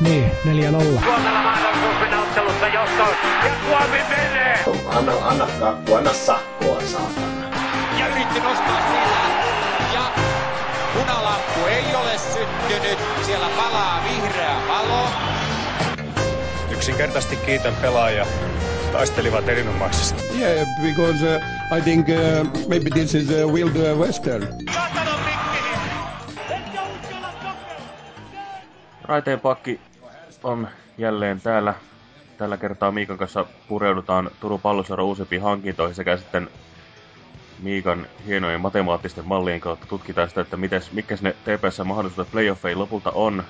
Niin, 4-0. Suomella mennä ottelussa johtoon. Ja Suomi menee! Anna, anna kakku, anna sakkoa, saatana. Ja yritti nostaa sillä. Ja punalamppu ei ole syttynyt. Siellä palaa vihreä valo. Yksinkertaisesti kiitän pelaajia. Taistelivat erinomaisesti. Yeah, because uh, I think uh, maybe this is a Wild uh, Western. Raiteen pakki on jälleen täällä. Tällä kertaa Miikan kanssa pureudutaan Turun palloseuran uusimpiin hankintoihin sekä sitten Miikan hienojen matemaattisten mallien kautta tutkitaan sitä, että mites, mitkä ne TPS mahdollisuudet playoffeihin lopulta on.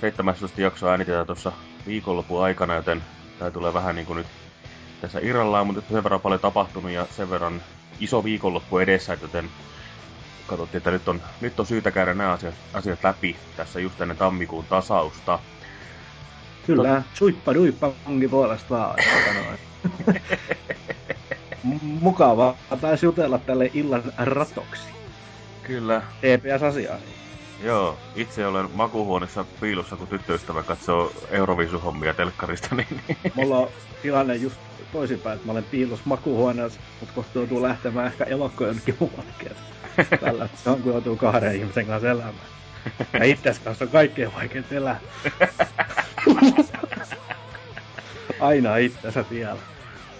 17 jaksoa äänitetään tuossa viikonlopun aikana, joten tämä tulee vähän niin kuin nyt tässä irrallaan, mutta sen verran paljon tapahtunut ja sen verran iso viikonloppu edessä, joten katsottiin, että nyt on, nyt on syytä käydä nämä asiat, asiat läpi tässä just ennen tammikuun tasausta. Kyllä, suippa duippa onkin puolesta vaan. Mukavaa taisi jutella tälle illan ratoksi. Kyllä. TPS-asiaa. Joo, itse olen makuuhuoneessa piilossa, kun tyttöystävä katsoo Euroviisuhommia telkkarista. Niin... Mulla on tilanne just toisinpäin, että mä olen piilossa makuuhuoneessa, mutta kohta joutuu lähtemään ehkä elokkoon jonnekin muualle. Tällä on, kun joutuu kahden ihmisen kanssa elämään. Ja itses kanssa on kaikkein vaikein elää. Aina itsensä vielä.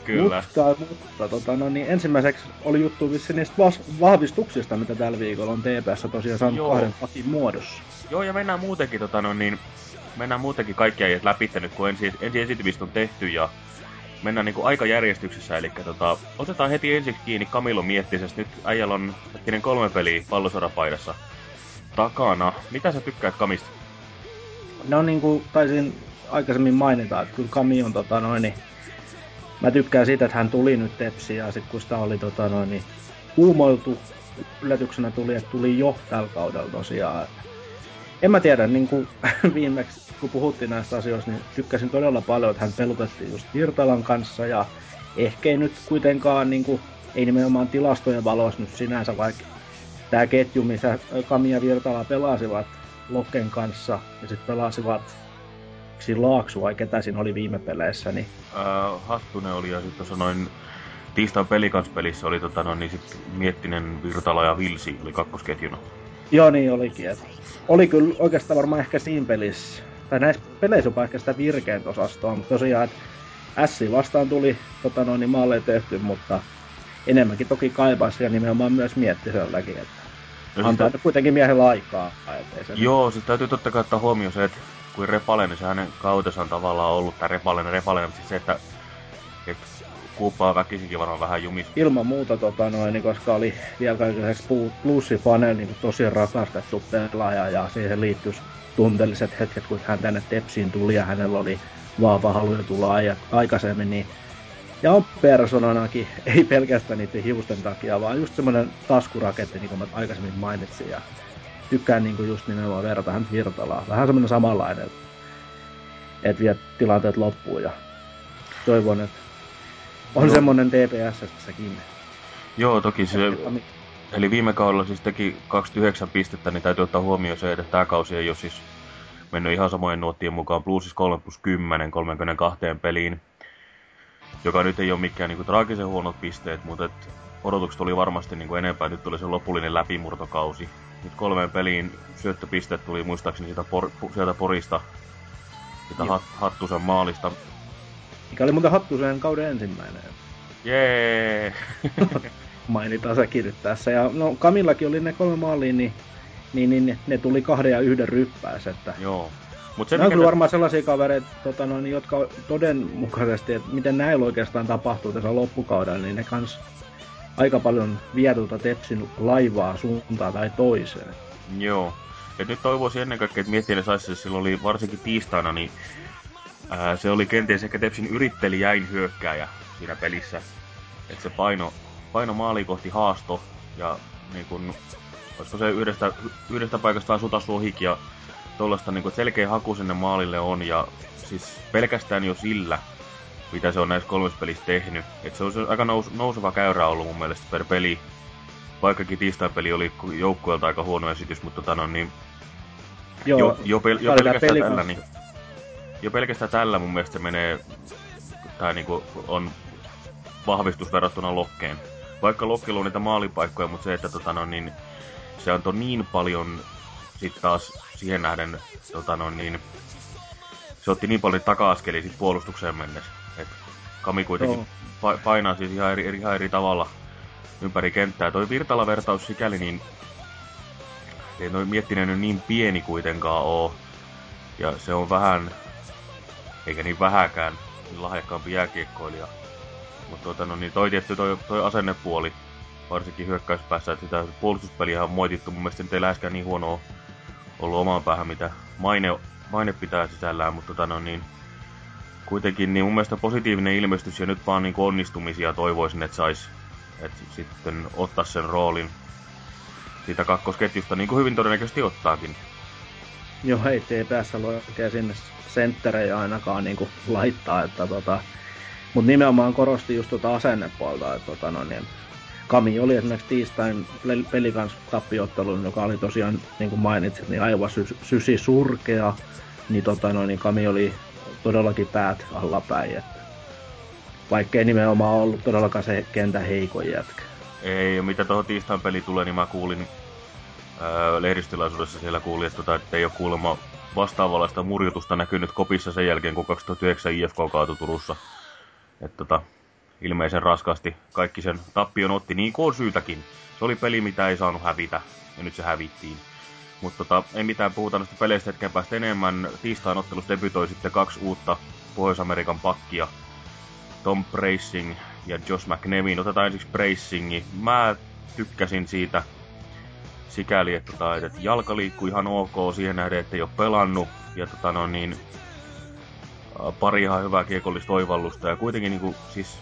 Kyllä. Mutta, mutta tota, no, niin ensimmäiseksi oli juttu vissi niistä vahvistuksista, mitä tällä viikolla on TPS tosiaan saanut Joo. kahden pakin muodossa. Joo, ja mennään muutenkin, tota, no, niin, mennään muutenkin kaikki äijät läpi nyt, kun ensi, ensi esitymistä on tehty ja mennään niinku aikajärjestyksessä, eli tota, otetaan heti ensiksi kiinni Kamilo Miettisestä. Nyt äijällä on hetkinen kolme peliä pallosorapaidassa takana. Mitä sä tykkäät Kamista? No niin kuin taisin aikaisemmin mainita, että kyllä Kami on tota noin, niin mä tykkään siitä, että hän tuli nyt Tepsiin ja sitten kun sitä oli tota noin, niin uumoiltu, yllätyksenä tuli, että tuli jo tällä kaudella tosiaan. En mä tiedä, niin kuin viimeksi kun puhuttiin näistä asioista, niin tykkäsin todella paljon, että hän pelutettiin just Virtalan kanssa ja ehkä ei nyt kuitenkaan, niin kuin, ei nimenomaan tilastojen valossa nyt sinänsä, vaikka tämä ketju, missä Kami ja Virtala pelasivat Lokken kanssa ja sitten pelasivat siinä Laaksu vai ketä siinä oli viime peleissä, niin Äh, Hattunen oli ja sitten noin tiistain pelikanspelissä oli tota, no, niin sit Miettinen, Virtala ja Vilsi oli kakkosketjuna. Joo, niin olikin. Et oli kyllä oikeastaan varmaan ehkä siinä pelissä, tai näissä peleissä jopa ehkä sitä virkeintä osastoa, mutta tosiaan, että S vastaan tuli tota noin, niin maalle tehty, mutta enemmänkin toki kaipaisi ja nimenomaan myös miettiselläkin, että No, antaa sitä- kuitenkin miehellä aikaa. Ettei se Joo, siis täytyy totta kai ottaa huomioon se, että kuin Repalen, niin se hänen kautensa on tavallaan ollut, tai Repalen, Repalen, mutta siis se, että, että kuuppaa väkisinkin varmaan vähän jumis. ilman muuta, tota noin, niin koska oli vielä kaiken lisäksi pu- plussifanel niin tosi rakastettu pelaaja ja siihen liittyy tunteelliset hetket, kun hän tänne Tepsiin tuli ja hänellä oli vahva halu tulla aikaisemmin, niin ja on persoonanakin, ei pelkästään niiden hiusten takia, vaan just semmoinen taskuraketti, niin kuin mä aikaisemmin mainitsin, ja tykkään niin kuin just nimenomaan verrata hän Virtalaa. Vähän semmoinen samanlainen, että et vie tilanteet loppuun, ja toivon, että on Joo. semmoinen TPS-säkin. Joo, toki se, eli viime kaudella siis teki 29 pistettä, niin täytyy ottaa huomioon se, että tämä kausi ei ole siis mennyt ihan samojen nuottien mukaan. Plusis 3 plus 10, 32 peliin, joka nyt ei ole mikään niin traagisen huonot pisteet, mutta et odotukset oli varmasti niin kuin enempää. Nyt tuli se lopullinen läpimurtokausi. Nyt kolmeen peliin syöttöpisteet tuli muistaakseni siitä por, pu- sieltä Porista, sitä hat, Hattusen maalista. Mikä oli muuten Hattusen kauden ensimmäinen. Jee! Mainitaan sekin nyt tässä. Ja no Kamillakin oli ne kolme maalia, niin, niin, niin ne tuli kahden ja yhden ryppääs. Että Joo. Mut se, on mikä kyllä varmaan sellaisia kavereita, tota, no, niin, jotka todenmukaisesti, että miten näillä oikeastaan tapahtuu tässä loppukaudella, niin ne kans aika paljon vie tuota Tepsin laivaa suuntaan tai toiseen. Joo. Et nyt toivoisin ennen kaikkea, että Miettinen saisi silloin oli varsinkin tiistaina, niin ää, se oli kenties ehkä Tepsin yrittelijäin hyökkääjä siinä pelissä. Että se paino, paino maali kohti haasto ja niin kun, olisiko se yhdestä, yhdestä paikasta vaan sutas ohikin ja tuollaista niin selkeä haku sinne maalille on ja siis pelkästään jo sillä, mitä se on näissä kolmessa pelissä tehnyt. Et se on se aika nous, nouseva käyrä ollut mun mielestä per peli vaikkakin tiistain peli oli joukkueelta aika huono esitys, mutta tota, no, niin, Joo, jo, jo, pel, jo pelkästään tällä, niin, jo pelkästään tällä mun mielestä menee, tai niinku on vahvistus verrattuna Lokkeen. Vaikka Lokkilla on niitä maalipaikkoja, mutta se, että tota, no, niin, se antoi niin paljon sitten taas siihen nähden, tota, no, niin, se otti niin paljon taka-askelia sit puolustukseen mennessä. Et Kami kuitenkin pa- painaa siis ihan eri, ihan eri tavalla ympäri kenttää. Toi Virtala-vertaus sikäli, niin ei noin Miettinen niin pieni kuitenkaan oo. Ja se on vähän, eikä niin vähäkään, niin lahjakkaampi jääkiekkoilija. Mutta tuota, no, niin toi tietty toi, toi asennepuoli, varsinkin hyökkäyspäässä, että sitä puolustuspeliä on moitittu. Mun mielestä nyt ei läheskään niin huonoa ollut omaan päähän, mitä maine, maine pitää sisällään, mutta tota, no, niin, kuitenkin niin mun mielestä positiivinen ilmestys ja nyt vaan niin onnistumisia toivoisin, että sais että sitten ottaa sen roolin siitä kakkosketjusta, niin kuin hyvin todennäköisesti ottaakin. Joo, ei TPS ole oikein sinne sentterejä ainakaan niin kuin laittaa, että tota, mutta nimenomaan korosti just tuota asennepuolta, että tota, no, niin, Kami oli esimerkiksi tiistain pelikans tappiottelun, joka oli tosiaan, niin kuin mainitsit, niin aivan sy- sysi surkea, niin, tota, no, niin Kami oli todellakin päät allapäin, että vaikkei nimenomaan ollut todellakaan se kentän heikon jätkä. Ei, mitä tuohon tiistain peli tulee, niin mä kuulin ää, lehdistilaisuudessa siellä kuulin, että, tota, että ei ole kuulemma vastaavanlaista murjutusta näkynyt kopissa sen jälkeen, kun 2009 IFK kaatui Turussa. Että tota, ilmeisen raskasti kaikki sen tappion otti, niin kuin on syytäkin. Se oli peli, mitä ei saanut hävitä, ja nyt se hävittiin. Mutta tota, ei mitään puhuta noista peleistä hetken päästä enemmän. Tiistain ottelussa debytoi sitten kaksi uutta Pohjois-Amerikan pakkia. Tom Bracing ja Josh McNevin. Otetaan ensiksi Bracingi. Mä tykkäsin siitä sikäli, että, tota, että jalka liikkuu ihan ok siihen nähden, että ei ole pelannut. Ja tota, no, niin, pari ihan hyvää kiekollista oivallusta ja kuitenkin niin kuin, siis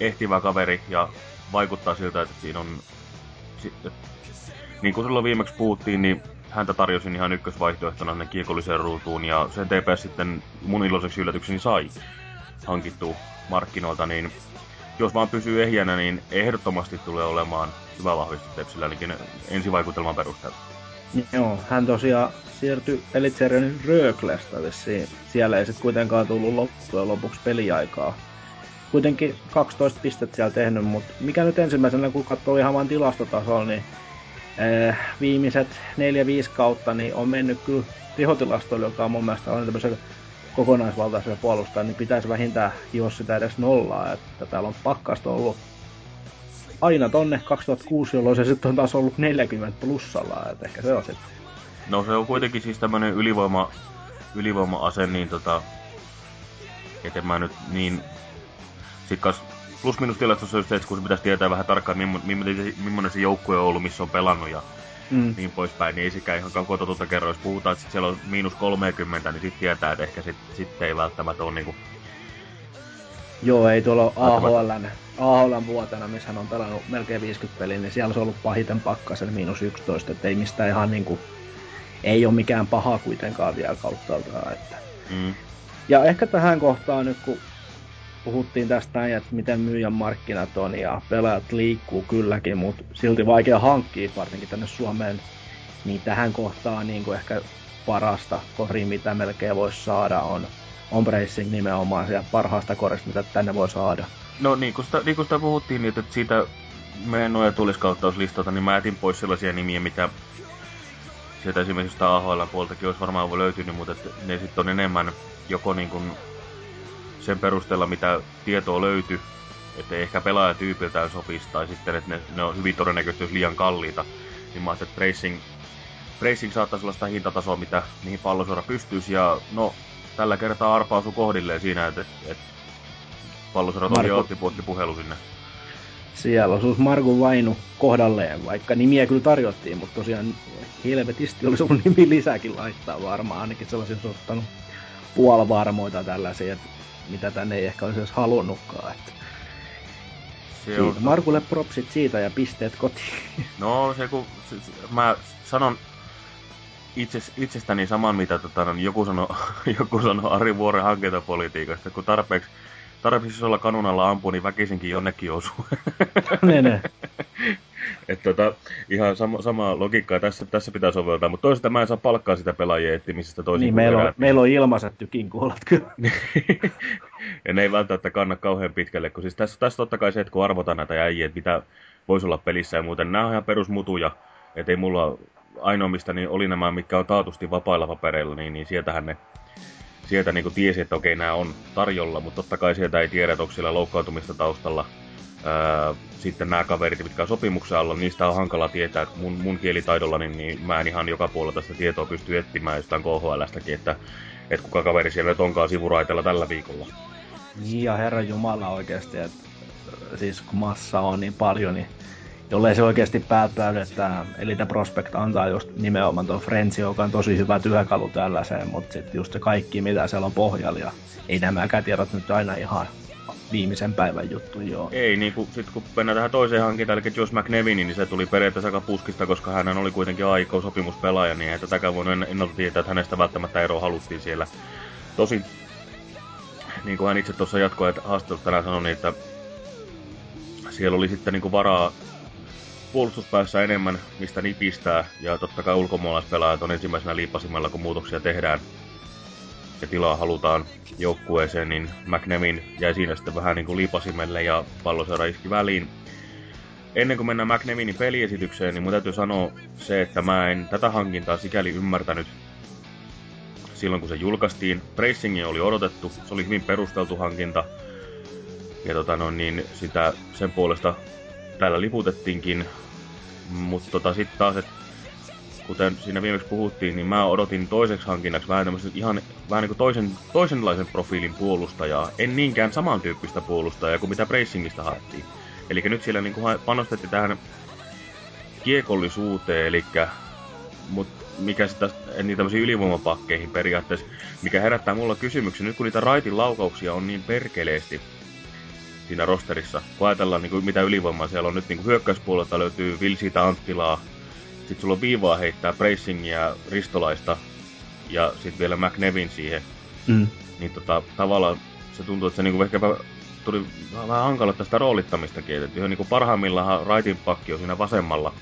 ehtivä kaveri ja vaikuttaa siltä, että siinä on... Niin kuin silloin viimeksi puhuttiin, niin häntä tarjosin ihan ykkösvaihtoehtona tänne kiekolliseen ruutuun ja sen TPS sitten mun iloiseksi yllätykseni sai hankittua markkinoilta, niin jos vaan pysyy ehjänä, niin ehdottomasti tulee olemaan hyvä vahvistus Tepsillä ainakin ensivaikutelman perusteella. Joo, hän tosiaan siirtyi Elitserienin Rööklestä vissiin. Siellä ei sitten kuitenkaan tullut loppujen lopuksi peliaikaa. Kuitenkin 12 pistettä siellä tehnyt, mutta mikä nyt ensimmäisenä, kun katsoo ihan vain tilastotasolla, niin eh, viimeiset 4-5 kautta niin on mennyt kyllä tehotilastoilla, joka on mun mielestä on tämmöisen kokonaisvaltaisella puolustajalla, niin pitäisi vähintään hioa sitä edes nollaa, että täällä on pakkasta ollut aina tonne 2006, jolloin se sitten on taas ollut 40 plussalla, että ehkä se on sitten. No se on kuitenkin siis tämmönen ylivoima, ylivoima-ase, niin tota, et mä nyt niin, sit kas plus minus tilastossa just se, että kun se pitäisi tietää vähän tarkkaan, millainen, millainen se joukkue on ollut, missä on pelannut ja mm. niin poispäin, niin ei sekään ihan kototulta kerro. Jos puhutaan, että sit siellä on miinus 30, niin sitten tietää, että ehkä sitten sit ei välttämättä ole niinku... Joo, ei tuolla AHL, AHL vuotena, missä hän on pelannut melkein 50 peliä, niin siellä on ollut pahiten pakkasen miinus 11, että ei mistään ihan niinku... Ei ole mikään paha kuitenkaan vielä kauttaaltaan, että... Mm. Ja ehkä tähän kohtaan nyt, kun puhuttiin tästä näin, että miten myyjän markkinat on ja pelaajat liikkuu kylläkin, mutta silti vaikea hankkia varsinkin tänne Suomeen. Niin tähän kohtaan niin kuin ehkä parasta kori, mitä melkein voisi saada, on, on Bracing nimenomaan sieltä parhaasta korista, mitä tänne voi saada. No niin kuin sitä, niin kuin sitä puhuttiin, niin että siitä meidän noja tuliskauttauslistalta, niin mä jätin pois sellaisia nimiä, mitä sieltä esimerkiksi AHL puoltakin olisi varmaan löytynyt, mutta ne sitten on enemmän joko niin kuin sen perusteella, mitä tietoa löytyy, että ehkä pelaajatyypiltään sopisi, tai sitten, että ne, ne on hyvin todennäköisesti liian kalliita, niin mä ajattelin, että Racing, Racing saattaisi olla sitä hintatasoa, mitä, mihin pallosuora pystyisi, ja no, tällä kertaa arpa osui kohdilleen siinä, että, että pallosuora tuli otti, puhelu sinne. Siellä osuus Marku Vainu kohdalleen, vaikka nimiä kyllä tarjottiin, mutta tosiaan helvetisti olisi ollut nimi lisääkin laittaa varmaan, ainakin sellaisia olisi ottanut puolivarmoita tällaisia, että mitä tänne ei ehkä olisi edes halunnutkaan. Että on... Markulle propsit siitä ja pisteet kotiin. No se kun se, se, mä sanon itses, itsestäni saman, mitä tota, no, joku sanoi joku sano Ari Vuoren hankintapolitiikasta, kun tarpeeksi, tarpeeksi olla kanunalla ampuu, niin väkisinkin jonnekin osuu. ne, ne. Et tota, ihan sama, samaa logiikkaa tässä, tässä pitää soveltaa, mutta toisaalta mä en saa palkkaa sitä pelaajien etsimisestä toisin Niin, meillä on, eräät. meillä on ilmaiset tykinkuolat kyllä. ja ne ei välttämättä kanna kauhean pitkälle, kun siis tässä, tässä totta kai se, että kun arvotaan näitä äijiä, että mitä voisi olla pelissä ja muuten, nämä on ihan perusmutuja, että ei mulla ainoa mistä niin oli nämä, mikä on taatusti vapailla papereilla, niin, niin sieltähän ne sieltä niin kuin tiesi, että okei, nämä on tarjolla, mutta totta kai sieltä ei tiedä, että onko siellä loukkaantumista taustalla. Ää, sitten nämä kaverit, mitkä on sopimuksen alla, niistä on hankala tietää, mun, mun kielitaidolla, niin, niin mä en ihan joka puolella tästä tietoa pysty etsimään jostain KHLstäkin, että, että kuka kaveri siellä nyt onkaan sivuraitella tällä viikolla. Niin, ja herran jumala oikeasti, että siis kun massa on niin paljon, niin jollei se oikeasti päättänyt, että Elite Prospect antaa just nimenomaan tuon Frenzy, joka on tosi hyvä työkalu tällaiseen, mutta sitten just se kaikki, mitä siellä on pohjalla, ja ei nämäkään tiedot nyt aina ihan viimeisen päivän juttu, joo. Ei, niin kuin, sit kun mennään tähän toiseen hankintaan, eli Josh McNevin, niin se tuli periaatteessa aika puskista, koska hän oli kuitenkin aikoo sopimuspelaaja, niin ei tätäkään voinut ennalta tietää, että hänestä välttämättä eroa haluttiin siellä. Tosin, niin kuin hän itse tuossa jatkoi, että haastattelussa tänään sanoi, niin että siellä oli sitten niin kuin varaa puolustuspäässä enemmän, mistä nipistää, ja totta kai ulkomaalaispelaajat on ensimmäisenä liipasimella, kun muutoksia tehdään ja tilaa halutaan joukkueeseen, niin McNevin jäi siinä sitten vähän niin kuin liipasimelle ja palloseura iski väliin. Ennen kuin mennään McNevinin peliesitykseen, niin mun täytyy sanoa se, että mä en tätä hankintaa sikäli ymmärtänyt silloin, kun se julkaistiin. Pracingi oli odotettu, se oli hyvin perusteltu hankinta. Ja tota no, niin sitä sen puolesta täällä liputettiinkin. Mutta tota, sitten taas, että kuten siinä viimeksi puhuttiin, niin mä odotin toiseksi hankinnaksi vähän tämmöisen ihan vähän niin kuin toisen, toisenlaisen profiilin puolustajaa. En niinkään samantyyppistä puolustajaa kuin mitä Bracingista haettiin. Eli nyt siellä niin kuin panostettiin tähän kiekollisuuteen, eli mut mikä sitä, niin tämmöisiin ylivoimapakkeihin periaatteessa, mikä herättää mulla kysymyksen, nyt kun niitä raitin laukauksia on niin perkeleesti siinä rosterissa, kun ajatellaan niin kuin, mitä ylivoimaa siellä on nyt niin kuin hyökkäyspuolelta löytyy Vilsitä Anttilaa, sitten sulla on viivaa heittää Bracingia, Ristolaista ja sitten vielä McNevin siihen. Mm. Niin tota, tavallaan se tuntuu, että se niinku ehkäpä tuli vähän hankala tästä roolittamistakin. Että ihan niinku parhaimmillaan Raitin pakki on siinä vasemmalla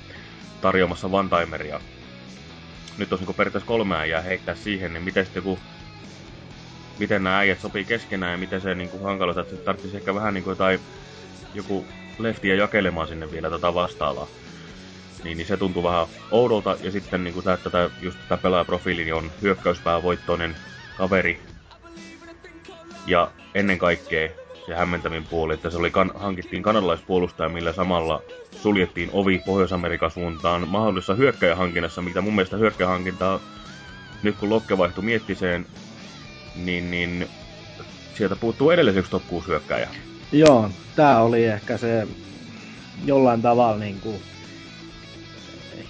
tarjoamassa one-timeria. Nyt olisi niinku periaatteessa kolme äijää heittää siihen, niin miten sitten kun miten nämä äijät sopii keskenään ja miten se niinku hankaloita, että tarvitsisi ehkä vähän niinku jotain joku leftiä jakelemaan sinne vielä tätä vastaavaa niin, niin se tuntuu vähän oudolta. Ja sitten niin kuin tämä, tätä, just tämä pelaajaprofiili niin on hyökkäyspäävoittoinen kaveri. Ja ennen kaikkea se hämmentävin puoli, että se oli kan- hankittiin kanadalaispuolustaja, millä samalla suljettiin ovi Pohjois-Amerikan suuntaan mahdollisessa hyökkäjähankinnassa, mitä mun mielestä hyökkäjähankintaa, nyt kun Lokke vaihtui miettiseen, niin, niin sieltä puuttuu edelleen yksi top 6 hyökkäjä. Joo, tää oli ehkä se jollain tavalla niin kuin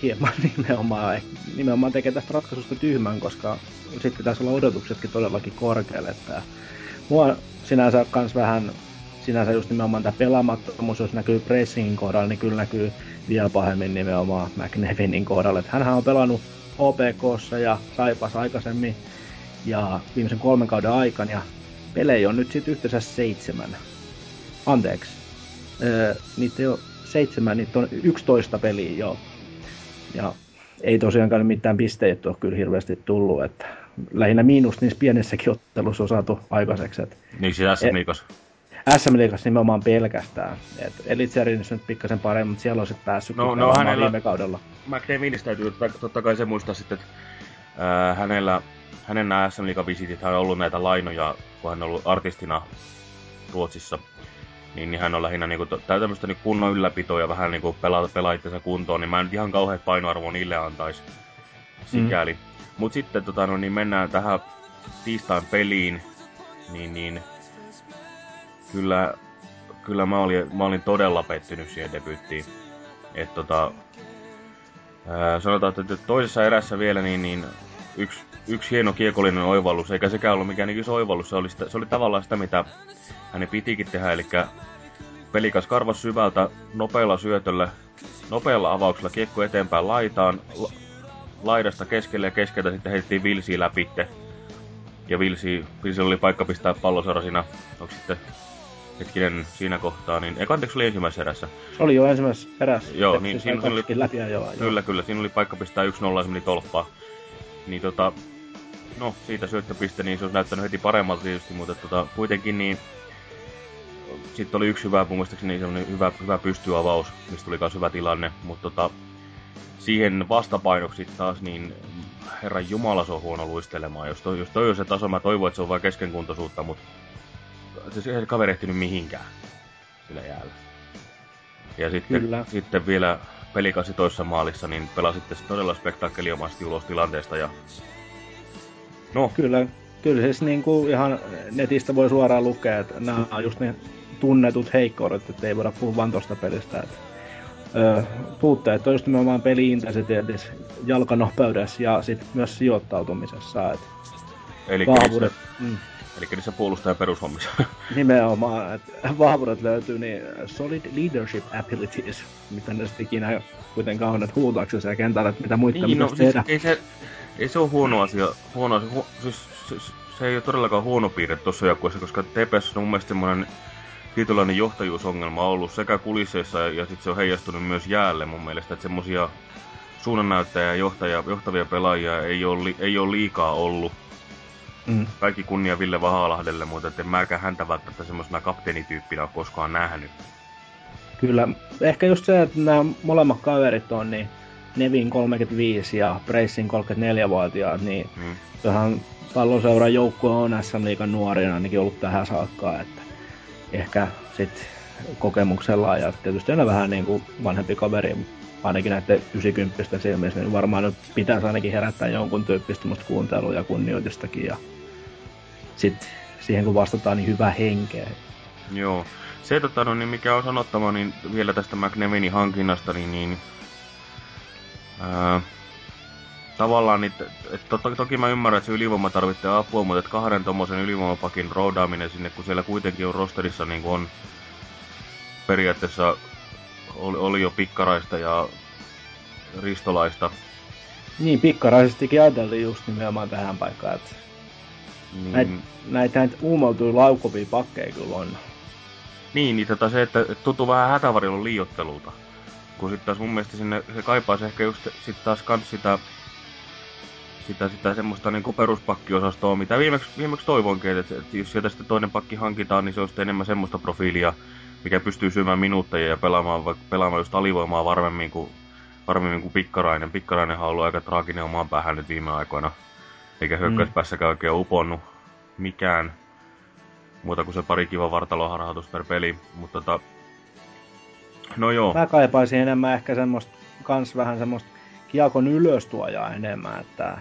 hieman nimenomaan, nimenomaan tekee tästä ratkaisusta tyhmän, koska sitten pitäisi olla odotuksetkin todellakin korkealle. Että mua sinänsä kans vähän, sinänsä just nimenomaan tämä pelaamattomuus, jos näkyy pressingin kohdalla, niin kyllä näkyy vielä pahemmin nimenomaan McNevinin kohdalla. Että hänhän on pelannut OPKssa ja Saipas aikaisemmin ja viimeisen kolmen kauden aikana ja pelejä on nyt sitten yhteensä seitsemän. Anteeksi. Öö, niitä ei ole seitsemän, niitä on 11 peliä jo. Ja ei tosiaankaan mitään pisteitä ole kyllä hirveästi tullut, että lähinnä miinus niissä pienessäkin ottelussa on saatu aikaiseksi. Että Niin siis SM Liigassa. SM Liigassa nimenomaan pelkästään. Et Elitserinissä nyt pikkasen paremmin, mutta siellä on sitten päässyt No- no hänellä- viime kaudella. McDavidista täytyy totta- kai se muistaa sitten, että ää, hänellä, hänen nämä SM Liigan visitit hän on ollut näitä lainoja, kun hän on ollut artistina Ruotsissa. Niin, niin hän on lähinnä niinku, tää tämmöistä niinku kunnon ylläpitoa ja vähän niinku pelaa, pelaa itsensä kuntoon, niin mä en nyt ihan kauheat painoarvoa niille antais sikäli. Mm. Mut sitten tota, no, niin mennään tähän tiistain peliin, niin, niin kyllä, kyllä mä, olin, mä olin todella pettynyt siihen debyyttiin. Et tota, ää, sanotaan, että toisessa erässä vielä niin, niin yksi, yksi hieno kiekollinen oivallus, eikä sekään ollut mikään niin iso oivallus, se oli, sitä, se oli tavallaan sitä, mitä hänen pitikin tehdä, eli pelikas karvas syvältä nopealla syötöllä, nopealla avauksella kiekko eteenpäin laitaan, la, laidasta keskelle ja keskeltä sitten heitettiin Vilsiä läpitte. Ja Vilsi, Vilsi oli paikka pistää pallosora siinä, onko sitten hetkinen siinä kohtaa, niin, ei anteeksi oli ensimmäisessä erässä. Oli jo ensimmäisessä erässä. Joo, niin siinä oli- läpi ajoa, Kyllä, joo. kyllä, siinä oli paikka pistää 1-0 se meni tolppaan. Niin tota, no siitä syöttöpiste, niin se olisi näyttänyt heti paremmalta tietysti, mutta tota, kuitenkin niin sitten oli yksi hyvä, mun mielestäni semmoinen hyvä, hyvä pystyavaus, mistä tuli myös hyvä tilanne, mutta tota, siihen vastapainoksi taas, niin herran jumala se on huono luistelemaan. Jos toi, jos toi on se taso, mä toivon, että se on vain keskenkuntoisuutta, mutta se, se kaveri ehtinyt mihinkään sillä jäällä. Ja sitten, Kyllä. sitten vielä pelikasi toisessa maalissa, niin pelasitte todella spektaakkeliomaisesti ulos tilanteesta. Ja... No, Kyllä, kyllä siis niin kuin ihan netistä voi suoraan lukea, että nämä on just ne tunnetut heikkoudet, että ei voida puhua vaan tosta pelistä. Että, ö, puutteet on just nimenomaan peli-intensiteetissä, jalkanopeudessa ja sitten myös sijoittautumisessa. Että eli vahvuudet, mm, Eli niissä puolustajan perushommissa. nimenomaan, että vahvuudet löytyy, niin solid leadership abilities, mitä ne sitten ikinä kuitenkaan on, että huutaako siellä kentällä, että mitä muita niin, no, siis, tehdä. ei, se, ei se ole huono asia. Huono asia. Hu, siis, siis, se ei ole todellakaan huono piirre tuossa joukkueessa, koska TPS on mun mielestä semmoinen tietynlainen johtajuusongelma ollut sekä kulisseissa ja, ja sitten se on heijastunut myös jäälle mun mielestä, että semmosia suunnannäyttäjiä ja johtajia, johtavia pelaajia ei ole, li, ei ole liikaa ollut. Mm. Kaikki kunnia Ville Vahalahdelle, mutta en mäkään häntä välttämättä semmoisena kapteenityyppinä ole koskaan nähnyt. Kyllä, ehkä just se, että nämä molemmat kaverit on, niin Nevin 35 ja Bracing 34-vuotiaat, niin Mm. kyllähän palloseuran joukkue on SM Liigan nuorina ainakin ollut tähän saakka, että ehkä sit kokemuksella ja tietysti aina vähän niin kuin vanhempi kaveri, ainakin näiden 90 silmissä, niin varmaan nyt pitäisi ainakin herättää jonkun tyyppistä musta kuuntelua ja kunnioitustakin ja sitten siihen kun vastataan, niin hyvä henkeä. Joo. Se, tota, no, niin mikä on sanottava, niin vielä tästä McNevinin hankinnasta, niin, niin tavallaan, niin, et, to, to, toki mä ymmärrän, että se ylivoima tarvitsee apua, mutta että kahden tommosen ylivoimapakin roudaaminen sinne, kun siellä kuitenkin on rosterissa niin on periaatteessa oli, oli jo pikkaraista ja ristolaista, Niin, pikkaraisestikin ajateltiin just nimenomaan tähän paikkaan, että niin, näitä, näitä, näitä uumoutui laukuvia pakkeja kyllä on. Niin, niin tota se, että että tuntuu vähän hätävarjelun liiottelulta. Kun sitten taas mun mielestä sinne se kaipaisi ehkä just sit taas kans sitä, sitä, sitä semmoista niinku peruspakkiosastoa, mitä viimeksi, viimeksi toivonkin, että, että jos sieltä sitten toinen pakki hankitaan, niin se on sitten enemmän semmoista profiilia, mikä pystyy syömään minuutteja ja pelaamaan, vaikka pelaamaan just alivoimaa varmemmin kuin, varmemmin kuin Pikkarainen. Pikkarainenhan on ollut aika traaginen omaan päähän nyt viime aikoina, eikä hyökkäyspäässäkään oikein uponnut mikään muuta kuin se pari kiva vartaloharhautus per peli, mutta tota, no joo, Mä kaipaisin enemmän ehkä semmoista, kans vähän semmoista kiekon ylöstuojaa enemmän, että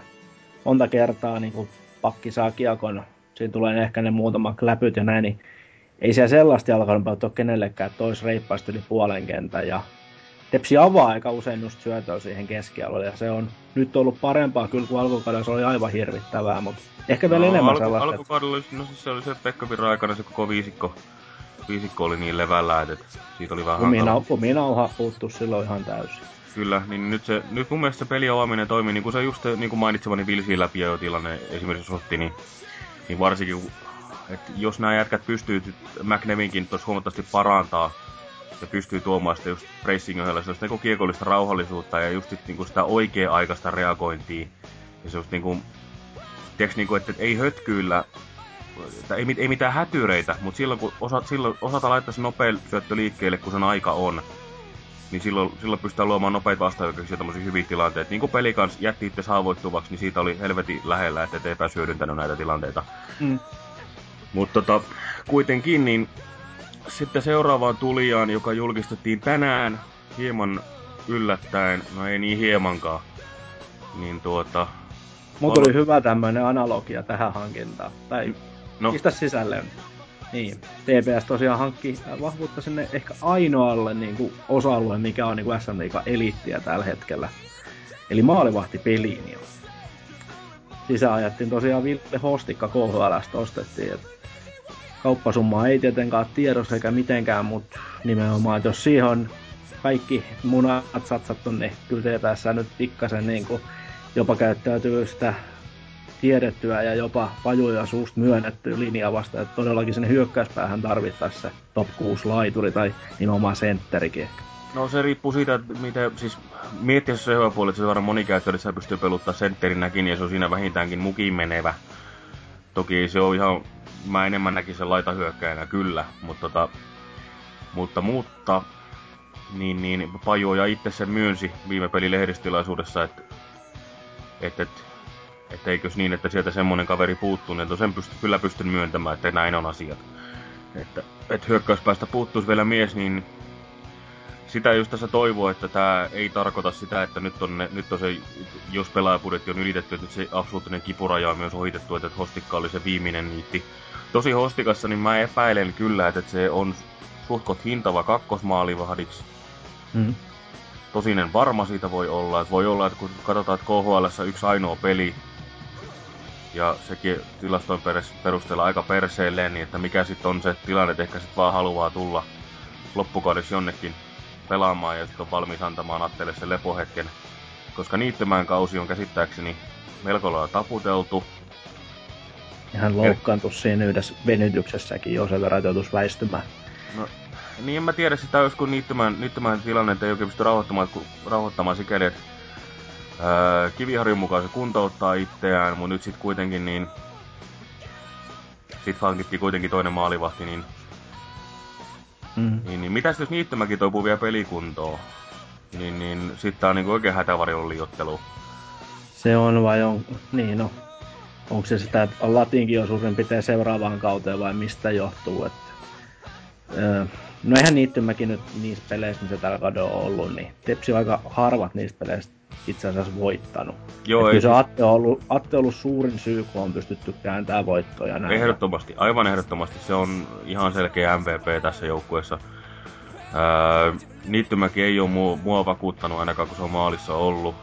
monta kertaa niin kun pakki saa kiekon, siinä tulee ehkä ne muutamat läpyt ja näin, niin ei siellä sellaista jalkanopeutta ole kenellekään, että olisi reippaasti yli puolen kentän ja Tepsi avaa aika usein just syötöä siihen keskialueelle ja se on nyt ollut parempaa kyllä kuin alkukaudella, se oli aivan hirvittävää, mutta ehkä vielä enemmän No, alku, sellaista. että- Alkukaudella, oli- no siis se oli se Pekka Virran aikana se koko viisikko, viisikko oli niin levällä, että että siitä oli vähän Kumina, hankala. kuminauha puuttuu silloin ihan täysin. Kyllä, niin nyt, se, nyt mun mielestä se peliovaaminen toimii, niin kuin se just niin kuin mainitsemani Vilsiin läpi jo tilanne esimerkiksi otti, niin, niin varsinkin, kun- että jos nämä jätkät pystyy, McNevinkin tuossa huomattavasti parantaa, ja pystyy tuomaan sitä just Racing ohella sellaista niin kiekollista rauhallisuutta ja just niin kuin sitä oikea-aikaista reagointia. Ja se just niin kuin, tiedätkö, niin kuin, että ei hötkyillä, että ei, ei mitään hätyreitä, mutta silloin kun osa, silloin osata laittaa se nopea syöttö liikkeelle, kun sen aika on, niin silloin, silloin pystytään luomaan nopeita vastahyökkäyksiä tämmöisiä hyviä tilanteita. Niin kuin peli kanssa jätti itse haavoittuvaksi, niin siitä oli helvetin lähellä, että ei päässyt hyödyntänyt näitä tilanteita. Mm. Mutta tota, kuitenkin niin sitten seuraavaan tulijaan, joka julkistettiin tänään hieman yllättäen, no ei niin hiemankaan, niin tuota, Mutta oli hyvä tämmöinen analogia tähän hankintaan. Tai no pistä sisälle. Niin, TPS tosiaan hankki vahvuutta sinne ehkä ainoalle niin kuin, osa-alue, mikä on niin kuin SM Liigan eliittiä tällä hetkellä. Eli maalivahti peliin. Ja sisään ajattiin tosiaan Ville Hostikka KHLstä ostettiin. Et kauppasumma ei tietenkään tiedossa eikä mitenkään, mutta nimenomaan, että jos siihen on kaikki munat satsattu, niin kyllä TPS nyt pikkasen niin kuin, jopa käyttäytyy sitä tiedettyä ja jopa pajuja suusta myönnetty linja vasta, että todellakin sinne hyökkäyspäähän tarvittaisiin se top 6 laituri tai nimenomaan sentterikin ehkä. No se riippuu siitä, että miten, siis miettiä se hyvä puoli, että se varmaan monikäyttöön, pystyy peluttaa sentterinäkin ja se on siinä vähintäänkin mukiin menevä. Toki se on ihan, mä enemmän näkin sen laitahyökkäjänä kyllä, mutta tota, mutta, mutta niin, niin Pajuoja itse sen myönsi viime pelin lehdistilaisuudessa, että et, et, et eikös niin, että sieltä semmonen kaveri puuttuu, niin sen pyst, kyllä pystyn myöntämään, että näin on asiat. Että et hyökkäyspäästä puuttuisi vielä mies, niin sitä just tässä toivoo, että tämä ei tarkoita sitä, että nyt on, ne, nyt on se, jos pelaajapudjetti on ylitetty, että se absoluuttinen kipuraja on myös ohitettu, että Hostikka oli se viimeinen niitti. Tosi Hostikassa, niin mä epäilen kyllä, että se on suhtkot hintava kakkosmaalivahdiksi. Mm. Tosinen varma siitä voi olla. Että voi olla, että kun katsotaan, että KHL yksi ainoa peli, ja sekin tilastoin perusteella aika perseelleen, niin että mikä sitten on se tilanne, että ehkä sitten vaan haluaa tulla loppukaudessa jonnekin pelaamaan ja sitten on valmis antamaan Attelle sen lepohetken. Koska Niittömään kausi on käsittääkseni melko lailla taputeltu. Ja hän loukkaantui siinä yhdessä venytyksessäkin jo sen verran, väistymään. No, niin en mä tiedä sitä, olisiko niittymään, niittymään tilanne, ei oikein pysty rauhoittamaan, rauhoittamaan sikäli, että ää, Kiviharjun mukaan se kuntouttaa itseään, mutta nyt sitten kuitenkin niin sit hankittiin kuitenkin toinen maalivahti, niin, mm. niin, niin mitäs jos Niittymäkin toipuu vielä pelikuntoon? Niin, niin sit tää on niinku oikein hätävarjon liiottelu. Se on vai on, niin no. Onko se sitä, että Latinkin on suurin piirtein seuraavaan kauteen vai mistä johtuu, että no eihän Niittymäkin nyt niissä peleissä, missä tällä kaudella on ollut, niin Tepsi on aika harvat niistä peleistä itse asiassa voittanut. Joo, ei se siis... Atte, on ollut, Atte on ollut suurin syy, kun on pystytty kääntämään voittoja. Näin. Ehdottomasti, aivan ehdottomasti. Se on ihan selkeä MVP tässä joukkueessa. Öö, Niittymäki ei ole mua, mua vakuuttanut ainakaan, kun se on maalissa ollut.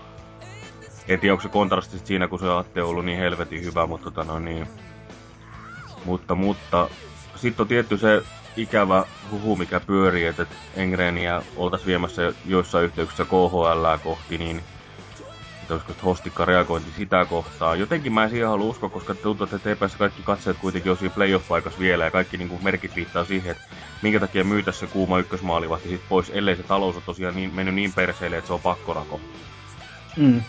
En tiedä, onko se kontrasti siinä, kun se Atte on ollut niin helvetin hyvä, mutta tota no niin. Mutta, mutta sitten on tietty se ikävä huhu, mikä pyörii, että Engreniä oltaisiin viemässä joissain yhteyksissä KHL kohti, niin että olisiko Hostikka reagointi sitä kohtaa. Jotenkin mä en siihen halua uskoa, koska tuntuu, että TPS kaikki katseet kuitenkin on playoff-paikassa vielä ja kaikki niin kuin merkit viittaa siihen, että minkä takia myytä se kuuma ykkösmaalivahti sit pois, ellei se talous on tosiaan niin, mennyt niin perseelle, että se on pakkorako. Mm.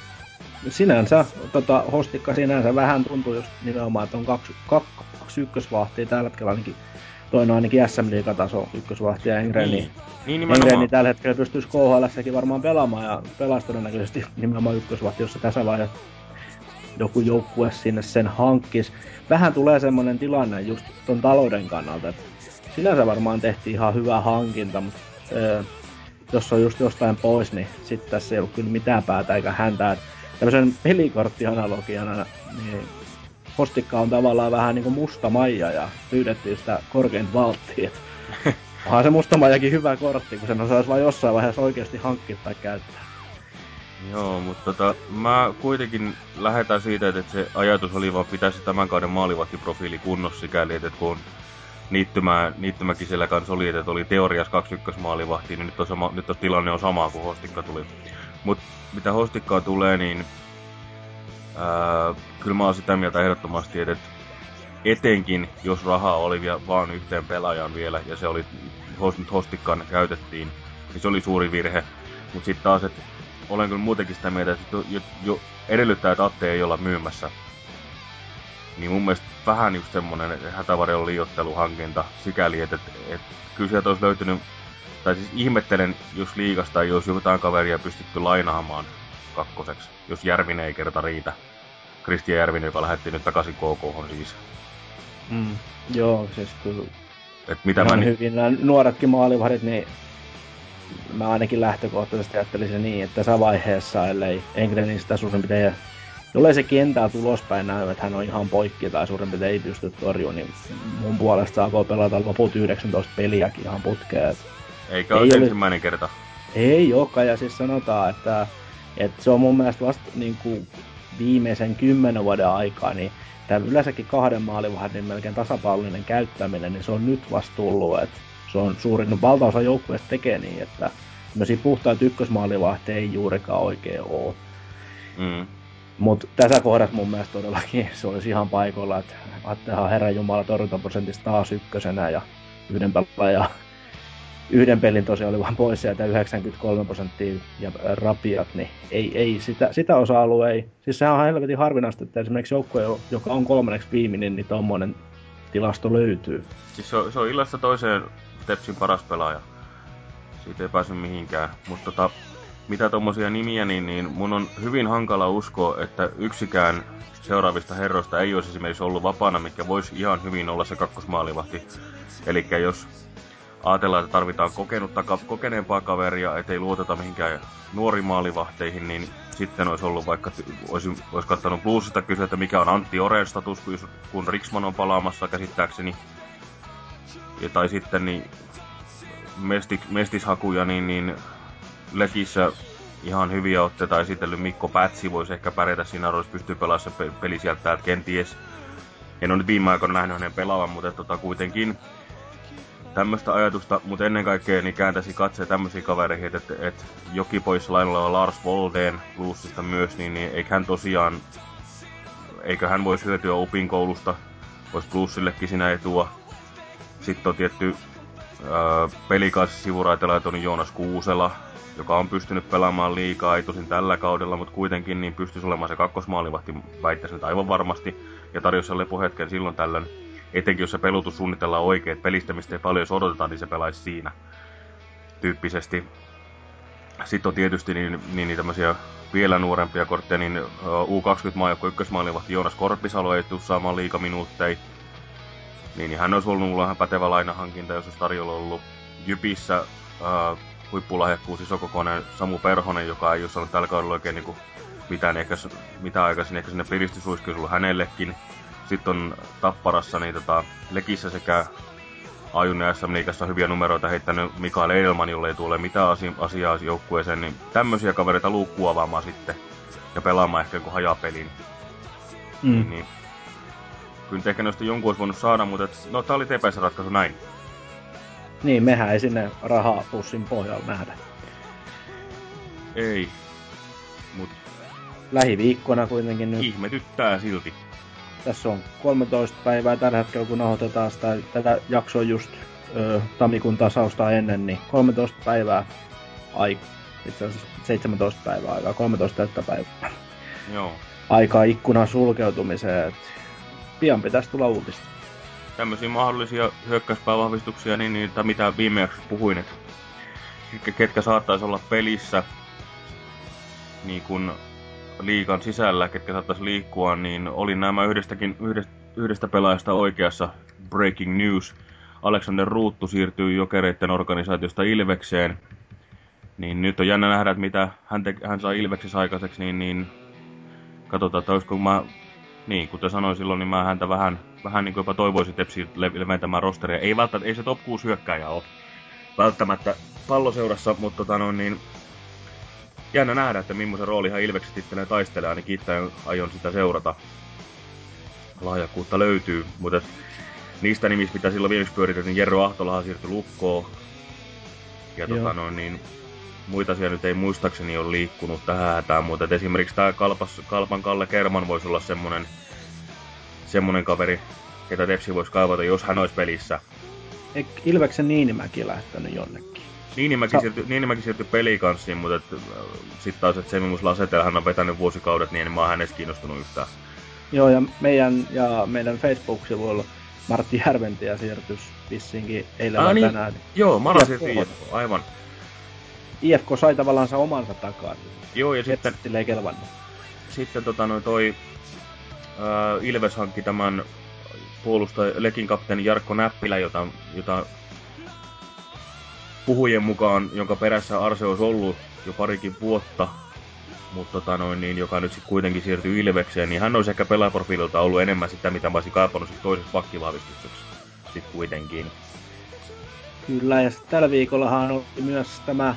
Sinänsä, tota, Hostikka sinänsä vähän tuntuu just nimenomaan, että on kaksi, kaksi ykkösvahtia tällä hetkellä ainakin toinen on ainakin SM Liiga-taso ykkösvahti ja Engren, niin, niin, Engren, niin tällä hetkellä pystyisi KHL varmaan pelaamaan ja pelasi todennäköisesti nimenomaan ykkösvahti, jossa tässä vaiheessa joku joukkue sinne sen hankkis. Vähän tulee semmoinen tilanne just ton talouden kannalta, että sinänsä varmaan tehtiin ihan hyvä hankinta, mutta ö, jos on just jostain pois, niin sitten tässä ei ollut kyllä mitään päätä eikä häntää. Tämmöisen pelikorttianalogiana, niin Postikka on tavallaan vähän niinku musta maija ja pyydettiin sitä korkein valttia. Onhan se musta maijakin hyvä kortti, kun sen osaisi vain jossain vaiheessa oikeasti hankkia tai käyttää. Joo, mutta tota, mä kuitenkin lähetän siitä, että se ajatus oli vaan pitäisi tämän kauden maalivahtiprofiili kunnossa sikäli, että kun Niittymä, Niittymäkin siellä kanssa oli, että oli teoriassa kaksi ykkösmaalivahtia, niin nyt, on sama, nyt on tilanne on sama kuin Hostikka tuli. Mutta mitä Hostikkaa tulee, niin Kyllä mä oon sitä mieltä ehdottomasti, että etenkin jos rahaa oli vielä vaan yhteen pelaajan vielä, ja se oli, nyt Hostikkaan käytettiin, niin se oli suuri virhe. Mutta sitten taas, että olen kyllä muutenkin sitä mieltä, että jo, jo edellyttää, että Atte ei olla myymässä. Niin mun mielestä vähän just semmonen hätävarjon liiotteluhankinta sikäli, että, että, että kyllä sieltä olisi löytynyt, tai siis ihmettelen, jos liikasta ei olisi jotain kaveria pystytty lainaamaan kakkoseksi, jos Järvinen ei kerta riitä. Kristian Järvinen, joka lähetti nyt takaisin KK siis. Mm, joo, siis kyllä. Et mitä mä hyvin, nämä nuoretkin maalivahdit, niin mä ainakin lähtökohtaisesti ajattelisin niin, että tässä vaiheessa, ellei Engrenin sitä suurin piirtein, jollei se kentää tulospäin näy, että hän on ihan poikki tai suurin piirtein ei pysty torjumaan, niin mun puolesta saako pelata loput 19 peliäkin ihan putkeen. Eikä ole ei ensimmäinen oli... kerta. Ei olekaan, ja siis sanotaan, että, että se on mun mielestä vasta niin kuin viimeisen kymmenen vuoden aikaa, niin tämä yleensäkin kahden maalivahdin melkein tasapainoinen käyttäminen, niin se on nyt vasta tullut, että se on suurin, no valtaosa joukkueesta tekee niin, että tämmöisiä puhtaita ykkösmaalivahteja ei juurikaan oikein ole. Mm. Mutta tässä kohdassa mun mielestä todellakin se olisi ihan paikoilla, että Attehan Herran Jumala torjuntaprosentista taas ykkösenä ja yhden pelaajan yhden pelin tosiaan oli vaan pois sieltä 93 prosenttia ja rapiat, niin ei, ei sitä, sitä osa-alue ei. Siis sehän on helvetin harvinaista, että esimerkiksi joukkue, joka on kolmanneksi viimeinen, niin tommonen tilasto löytyy. Siis se on, se on illasta toiseen Tepsin paras pelaaja. Siitä ei päässyt mihinkään. Mutta tota, mitä tommosia nimiä, niin, niin mun on hyvin hankala uskoa, että yksikään seuraavista herroista ei olisi esimerkiksi ollut vapaana, mikä voisi ihan hyvin olla se kakkosmaalivahti. Eli jos ajatellaan, että tarvitaan kokenutta, kokeneempaa kaveria, ettei luoteta mihinkään nuorimaalivahteihin, niin sitten olisi ollut vaikka, olisi, olisi kattanut Bluesista kysyä, että mikä on Antti Oren status, kun Riksman on palaamassa käsittääkseni. Ja, tai sitten niin mestik, mestishakuja, niin, niin Lekissä ihan hyviä otteita esitellyt Mikko Pätsi voisi ehkä pärjätä siinä, olisi pystyy pelaamaan peli sieltä täältä kenties. En ole nyt viime aikoina nähnyt hänen pelaavan, mutta tota, kuitenkin tämmöistä ajatusta, mutta ennen kaikkea niin kääntäisi katse tämmöisiä kavereihin, että, että, että joki pois lailla Lars Voldeen Bluesista myös, niin, niin eikö hän tosiaan, eikö hän voisi hyötyä Upin koulusta, olisi Bluesillekin siinä etua. Sitten on tietty pelikaisessa sivuraitelaitu niin Joonas Kuusela, joka on pystynyt pelaamaan liikaa, ei tosin tällä kaudella, mutta kuitenkin niin pystyisi olemaan se kakkosmaalivahti, väittäisin aivan varmasti, ja tarjosi lepohetken silloin tällöin etenkin jos se pelutus suunnitellaan oikein, että pelistä mistä ei paljon jos odotetaan, niin se pelaisi siinä tyyppisesti. Sitten on tietysti niin, niin, niin tämmöisiä vielä nuorempia kortteja, niin U20-maajoukko ykkösmaalivahti Joonas Korpisalo ei tule saamaan liikaminuutteja. Niin, niin hän olisi ollut mulla ihan pätevä lainahankinta, jos olisi tarjolla ollut Jypissä huippulahjakkuus isokokoinen Samu Perhonen, joka ei ole saanut tällä kaudella oikein niin kuin mitään, ehkä, mitä aikaisin, ehkä sinne piristysruiski hänellekin. Sitten on Tapparassa niin tota, Lekissä sekä Ajun ja SM Liikassa hyviä numeroita heittänyt Mikael Edelman, jolle ei tule mitään asia- asiaa joukkueeseen, niin tämmöisiä kavereita luukkuu avaamaan sitten ja pelaamaan ehkä jonkun hajapelin. Mm. Niin, niin. Kyllä ehkä noista jonkun olisi voinut saada, mutta et, no tää oli TPS ratkaisu näin. Niin, mehän ei sinne rahapussin pohjalla nähdä. Ei. Mut... Lähiviikkona kuitenkin nyt. Ihmetyttää silti tässä on 13 päivää tällä hetkellä, kun nauhoitetaan sitä, tätä jaksoa just ö, tammikuun tasausta ennen, niin 13 päivää aikaa. Itse asiassa 17 päivää aikaa, 13 täyttä päivää. Joo. Aikaa ikkunan sulkeutumiseen, että pian pitäisi tulla uutista. Tämmöisiä mahdollisia hyökkäyspäävahvistuksia, niin niitä mitä viime jaksossa puhuin, että ketkä saattaisi olla pelissä, niin kun liikan sisällä, ketkä saattaisi liikkua, niin oli nämä yhdestäkin, yhdestä, yhdestä pelaajasta oikeassa breaking news. Alexander Ruuttu siirtyy jokereiden organisaatiosta Ilvekseen. Niin nyt on jännä nähdä, että mitä hän, te, hän saa Ilveksessä aikaiseksi, niin, niin katsotaan, että olisiko mä, niin kuten sanoin silloin, niin mä häntä vähän, vähän niin kuin jopa toivoisin Tepsi leventämään rosteria. Ei välttämättä, ei se top 6 hyökkääjä ole välttämättä palloseurassa, mutta tota no, niin jännä nähdä, että millaisen rooli ihan Ilvekset itselleen taistelee, ainakin itse aion sitä seurata. Lahjakkuutta löytyy, mutta niistä nimistä, mitä silloin viimeksi pyöritettiin, niin Jerro Ahtolahan siirtyi lukkoon. Ja tota noin, niin muita siellä nyt ei muistaakseni ole liikkunut tähän hätään, mutta et esimerkiksi tämä Kalpas, Kalpan Kalle Kerman voisi olla semmonen, semmonen kaveri, ketä Tepsi voisi kaivata, jos hän olisi pelissä. Ilveksen Niinimäki lähtenyt jonnekin? Niinimäki, Sa- siirtyi, Niinimäki siirtyi pelikanssiin, mutta et, äh, sitten taas, että se millaisella aseteella hän on vetänyt vuosikaudet, niin en mä oon hänestä kiinnostunut yhtään. Joo, ja meidän, ja meidän Facebook-sivuilla Martti Järventia siirtyi vissiinkin eilen ah, niin, tänään. Joo, Mara siirtyi IFK, aivan. IFK sai tavallaan omansa takaa. Joo, ja sitten... Silleen kelvannut. Sitten tota, noin toi äh, Ilves hankki tämän puolustaja, Lekin kapteeni Jarkko Näppilä, jota, jota puhujien mukaan, jonka perässä Arse olisi ollut jo parikin vuotta, mutta tota noin, niin, joka nyt sitten kuitenkin siirtyy Ilvekseen, niin hän olisi ehkä pelaajaprofiililta ollut enemmän sitä, mitä mä olisin kaipannut sit toisessa pakkivahvistuksessa sitten kuitenkin. Kyllä, ja tällä viikollahan oli myös tämä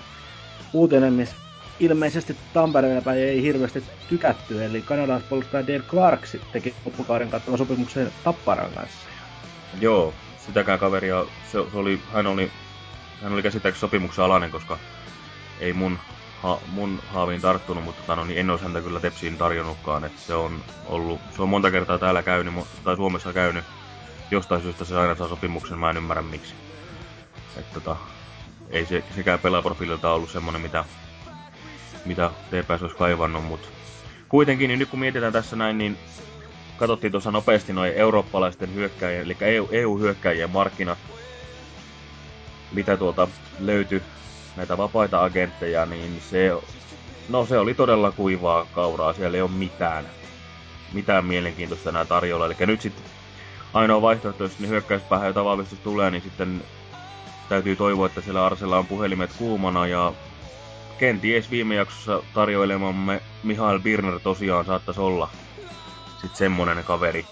uutinen, missä ilmeisesti Tampereella päin ei hirveästi tykätty, eli kanadalaispuolustaja Dale Clark teki loppukauden kattavan sopimuksen Tapparan kanssa. Joo, sitäkään kaveria, se, se oli, hän oli hän oli käsittääkseni sopimuksen alainen, koska ei mun ha, mun haaviin tarttunut, mutta tota, no, niin en olisi häntä kyllä Tepsiin tarjonnutkaan. Et se on ollut, se on monta kertaa täällä käynyt, tai Suomessa käynyt. Jostain syystä se aina saa sopimuksen, mä en ymmärrä miksi. Et, tota, ei se, sekään pelaaprofiililta ollut semmonen, mitä, mitä TPS olisi kaivannut, mutta kuitenkin, niin nyt kun mietitään tässä näin, niin katsottiin tuossa nopeasti noin eurooppalaisten hyökkäjien, eli EU, EU-hyökkäjien markkinat, mitä tuolta löytyi näitä vapaita agentteja, niin se, no se oli todella kuivaa kauraa, siellä ei ole mitään, mitään mielenkiintoista enää tarjolla. Eli nyt sitten ainoa vaihtoehto, jos ne hyökkäyspäähän jotain vahvistus tulee, niin sitten täytyy toivoa, että siellä Arsella on puhelimet kuumana ja kenties viime jaksossa tarjoilemamme Mihail Birner tosiaan saattaisi olla sitten semmonen kaveri,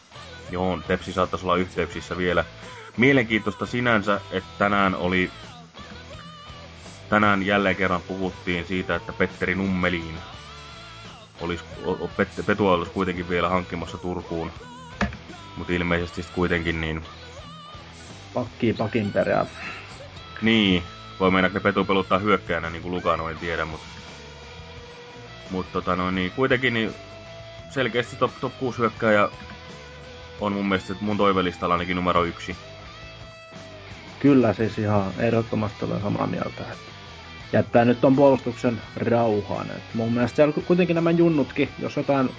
johon Tepsi saattaisi olla yhteyksissä vielä. Mielenkiintoista sinänsä, että tänään oli tänään jälleen kerran puhuttiin siitä, että Petteri Nummeliin olisi, Petu olisi kuitenkin vielä hankkimassa Turkuun. Mutta ilmeisesti kuitenkin niin... Pakki pakin perään. Niin, voi mennä, että Petu peluttaa hyökkäänä, niin kuin Lugano, en tiedä, mutta... Mutta tota noin, niin kuitenkin niin selkeästi top, top 6 hyökkääjä on mun mielestä mun toivelistalla ainakin numero yksi. Kyllä siis ihan ehdottomasti olen samaa mieltä. Että jättää nyt ton puolustuksen rauhaan. Et mun mielestä siellä kuitenkin nämä junnutkin, jos jotain,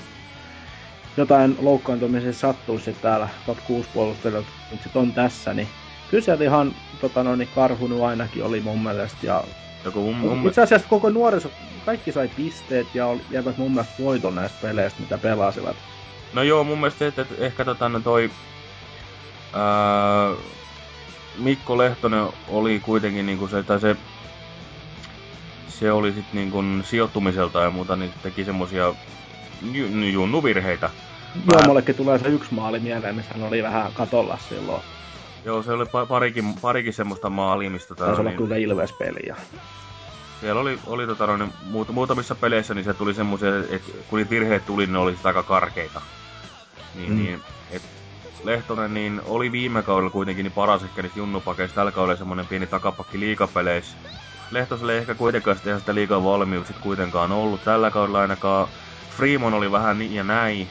jotain loukkaantumisia sattuisi täällä top 6 puolustelijat nyt sit on tässä, niin kyllä sieltä ihan tota noin, niin karhunu ainakin oli mun mielestä. Ja Joku mun, mun... Itse asiassa koko nuoriso, kaikki sai pisteet ja jäivät mun mielestä voiton näistä peleistä, mitä pelasivat. No joo, mun mielestä että, että ehkä tota, no toi... Ää, Mikko Lehtonen oli kuitenkin niinku se, tai se se oli sitten niin kun sijoittumiselta ja muuta, niin teki semmosia junnuvirheitä. Joo, mullekin tulee se yksi maali mieleen, missä hän oli vähän katolla silloin. Joo, se oli parikin, parikin semmoista maalia, mistä... Taisi olla niin, kyllä Ilves-peliä. Siellä oli, oli tota, niin, muut, muutamissa peleissä, niin se tuli semmoisia, että kun niitä virheet tuli, niin ne oli aika karkeita. Niin, mm. niin et Lehtonen niin oli viime kaudella kuitenkin niin paras ehkä niistä junnupakeista. Tällä kaudella semmoinen pieni takapakki liikapeleissä. Lehtoselle ei ehkä kuitenkaan tehdä sitä liikaa valmiukset kuitenkaan ollut. Tällä kaudella ainakaan Freeman oli vähän niin ja näin.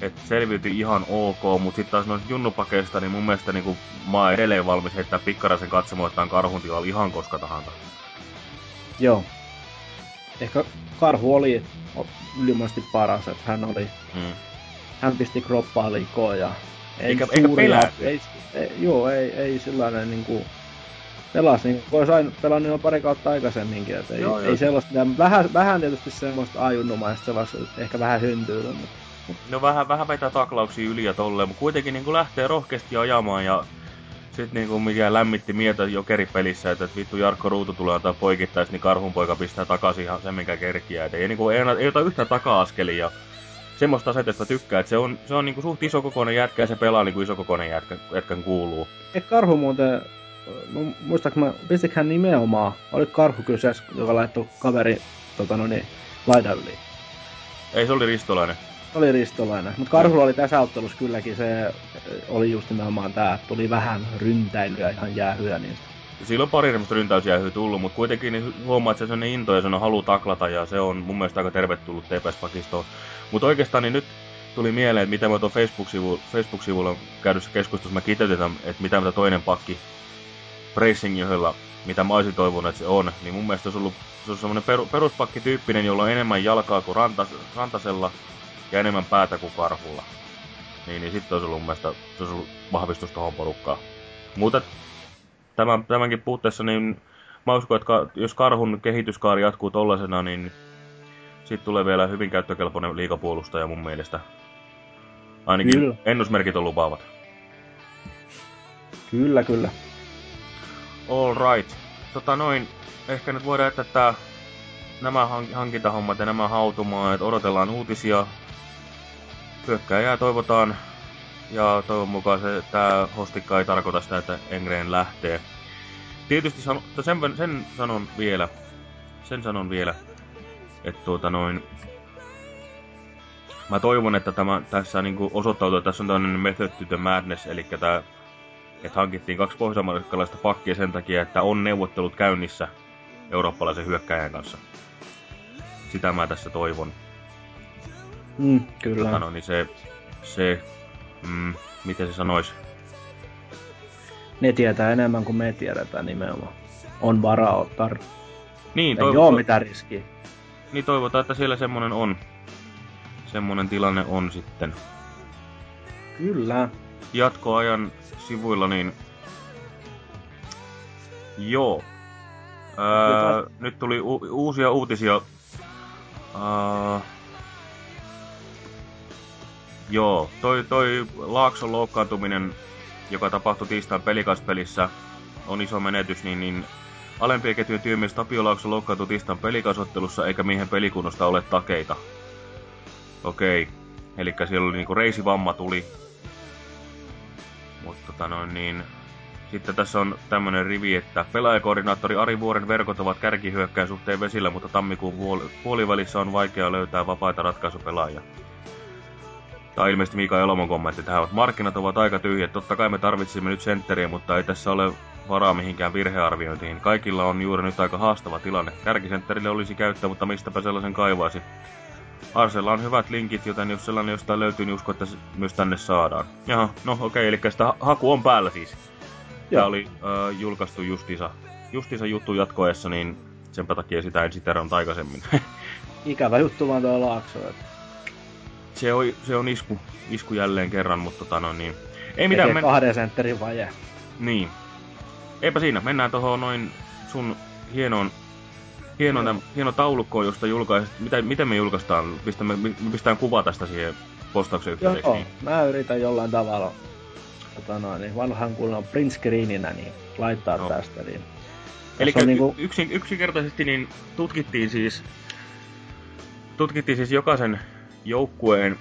Että selviytyi ihan ok, mutta sitten taas noista junnupakeista, niin mun mielestä niin mä oon edelleen valmis heittää pikkarasen katsomaan, että karhun tilalla ihan koska tahansa. Joo. Ehkä karhu oli ylimästi paras, että hän oli... Mm. Hän pisti kroppaa liikoon ja... Ei eikä, eikä pelätty. Ei, ei, joo, ei, ei sellainen niinku pelasi, niin kuin olisi aina pelannut jo pari kautta aikaisemminkin, että ei, joo, ei joo. sellaista, vähän, vähän tietysti semmoista ajunnumaista sellaista, ehkä vähän hyntyyllä, mutta... No vähän, vähän vetää taklauksia yli ja tolleen, mutta kuitenkin niin kuin lähtee rohkeasti ajamaan ja sitten niin kuin mikä lämmitti mieltä jokeripelissä, että, että vittu Jarkko Ruutu tulee antaa poikittais, niin karhunpoika pistää takaisin ihan sen, mikä kerkiää. ei, niin kuin, ei, ei ota yhtään taka-askelia ja semmoista asetesta tykkää, että se on, se on niin kuin suht isokokoinen jätkä ja se pelaa niin kuin isokokoinen jätkä, jätkän kuuluu. Ehkä karhu muuten muistaaks mä, pistikö hän nimenomaan, oli karhu kyseessä, joka laittoi kaveri tota no niin, laidan yli? Ei, se oli ristolainen. Oli ristolainen, mutta karhu oli tässä ottelussa kylläkin se oli just nimenomaan tää, tuli vähän ryntäilyä ihan jäähyä niistä. Silloin pari semmoista ryntäysjäähyä tullut, mutta kuitenkin niin huomaa, että se on into ja se on halu taklata ja se on mun mielestä aika tervetullut TPS-pakistoon. Mutta oikeastaan niin nyt tuli mieleen, että mitä mä tuon Facebook-sivulla, Facebook-sivulla käydyssä keskustelussa mä kiteytetään, että mitä mitä toinen pakki joilla, mitä mä olisin toivonut, että se on, niin mun mielestä se olisi ollut se on semmoinen per, peruspakkityyppinen, jolla on enemmän jalkaa kuin rantas, rantasella ja enemmän päätä kuin karhulla. Niin, niin sitten olisi ollut mun mielestä se olisi ollut vahvistus tuohon porukkaan. Mutta tämän, tämänkin puutteessa, niin mä uskon, että jos karhun kehityskaari jatkuu tollasena, niin sitten tulee vielä hyvin käyttökelpoinen liikapuolustaja mun mielestä. Ainakin kyllä. ennusmerkit on lupaavat. Kyllä, kyllä. All right. Tota noin, ehkä nyt voidaan jättää tää, nämä hankintahommat ja nämä hautumaan, että odotellaan uutisia. Hyökkääjää toivotaan, ja toivon mukaan se, tää hostikka ei tarkoita sitä, että Engren lähtee. Tietysti san, sen, sen sanon vielä, sen sanon vielä, että tuota noin, mä toivon, että tämä tässä niinku osoittautuu, että tässä on tämmöinen method to the madness, eli tämä että hankittiin kaksi pohjois pakkia sen takia, että on neuvottelut käynnissä eurooppalaisen hyökkäjän kanssa. Sitä mä tässä toivon. Mm, kyllä. Tota, no, niin se, se mm, miten se sanois? Ne tietää enemmän kuin me tiedetään nimenomaan. On varaa ottaa. Niin, Ei oo mitään riskiä. Niin toivotaan, että siellä semmonen on. Semmonen tilanne on sitten. Kyllä. Jatkoajan sivuilla niin... Joo. Öö, nyt tuli u- uusia uutisia. Öö, Joo, toi, toi Laakson loukkaantuminen, joka tapahtui tiistain pelikaspelissä, on iso menetys, niin, niin alempien ketjujen työmies Tapio Laakso loukkaantui tiistain pelikasottelussa, eikä miehen pelikunnosta ole takeita. Okei, eli siellä oli niinku reisivamma tuli. Mutta tota noin niin... Sitten tässä on tämmönen rivi, että pelaajakoordinaattori Ari Vuoren verkot ovat kärkihyökkäin suhteen vesillä, mutta tammikuun puolivälissä on vaikea löytää vapaita ratkaisupelaajia. On ilmeisesti Mika Elomon kommentti tähän, että markkinat ovat aika tyhjät. Totta kai me tarvitsemme nyt sentteriä, mutta ei tässä ole varaa mihinkään virhearviointiin. Kaikilla on juuri nyt aika haastava tilanne. Kärkisentterille olisi käyttöä, mutta mistäpä sellaisen kaivaisi. Arsella on hyvät linkit, joten jos sellainen jostain löytyy, niin usko, että se myös tänne saadaan. Jaha, no okei, okay, eli sitä haku on päällä siis. Tämä oli äh, julkaistu justiinsa, justiinsa juttu jatkoessa, niin senpä takia sitä en siterannut aikaisemmin. Ikävä juttu vaan tuo Laakso, että se on, se on isku, isku jälleen kerran, mutta tota no niin. Ei mitään. Men... kahden sentterin vaje. Niin. Eipä siinä, mennään tuohon noin sun hienoon hieno, hieno taulukko, josta julkaiset. Mitä, miten me julkaistaan? Pistämme, me pistetään kuva tästä siihen postauksen yhteydeksi. Joo, niin. mä yritän jollain tavalla tota noin, niin vanhan kunnon print screeninä niin laittaa no. tästä. Niin. Eli niinku... yksin, yksinkertaisesti niin tutkittiin siis tutkittiin siis jokaisen joukkueen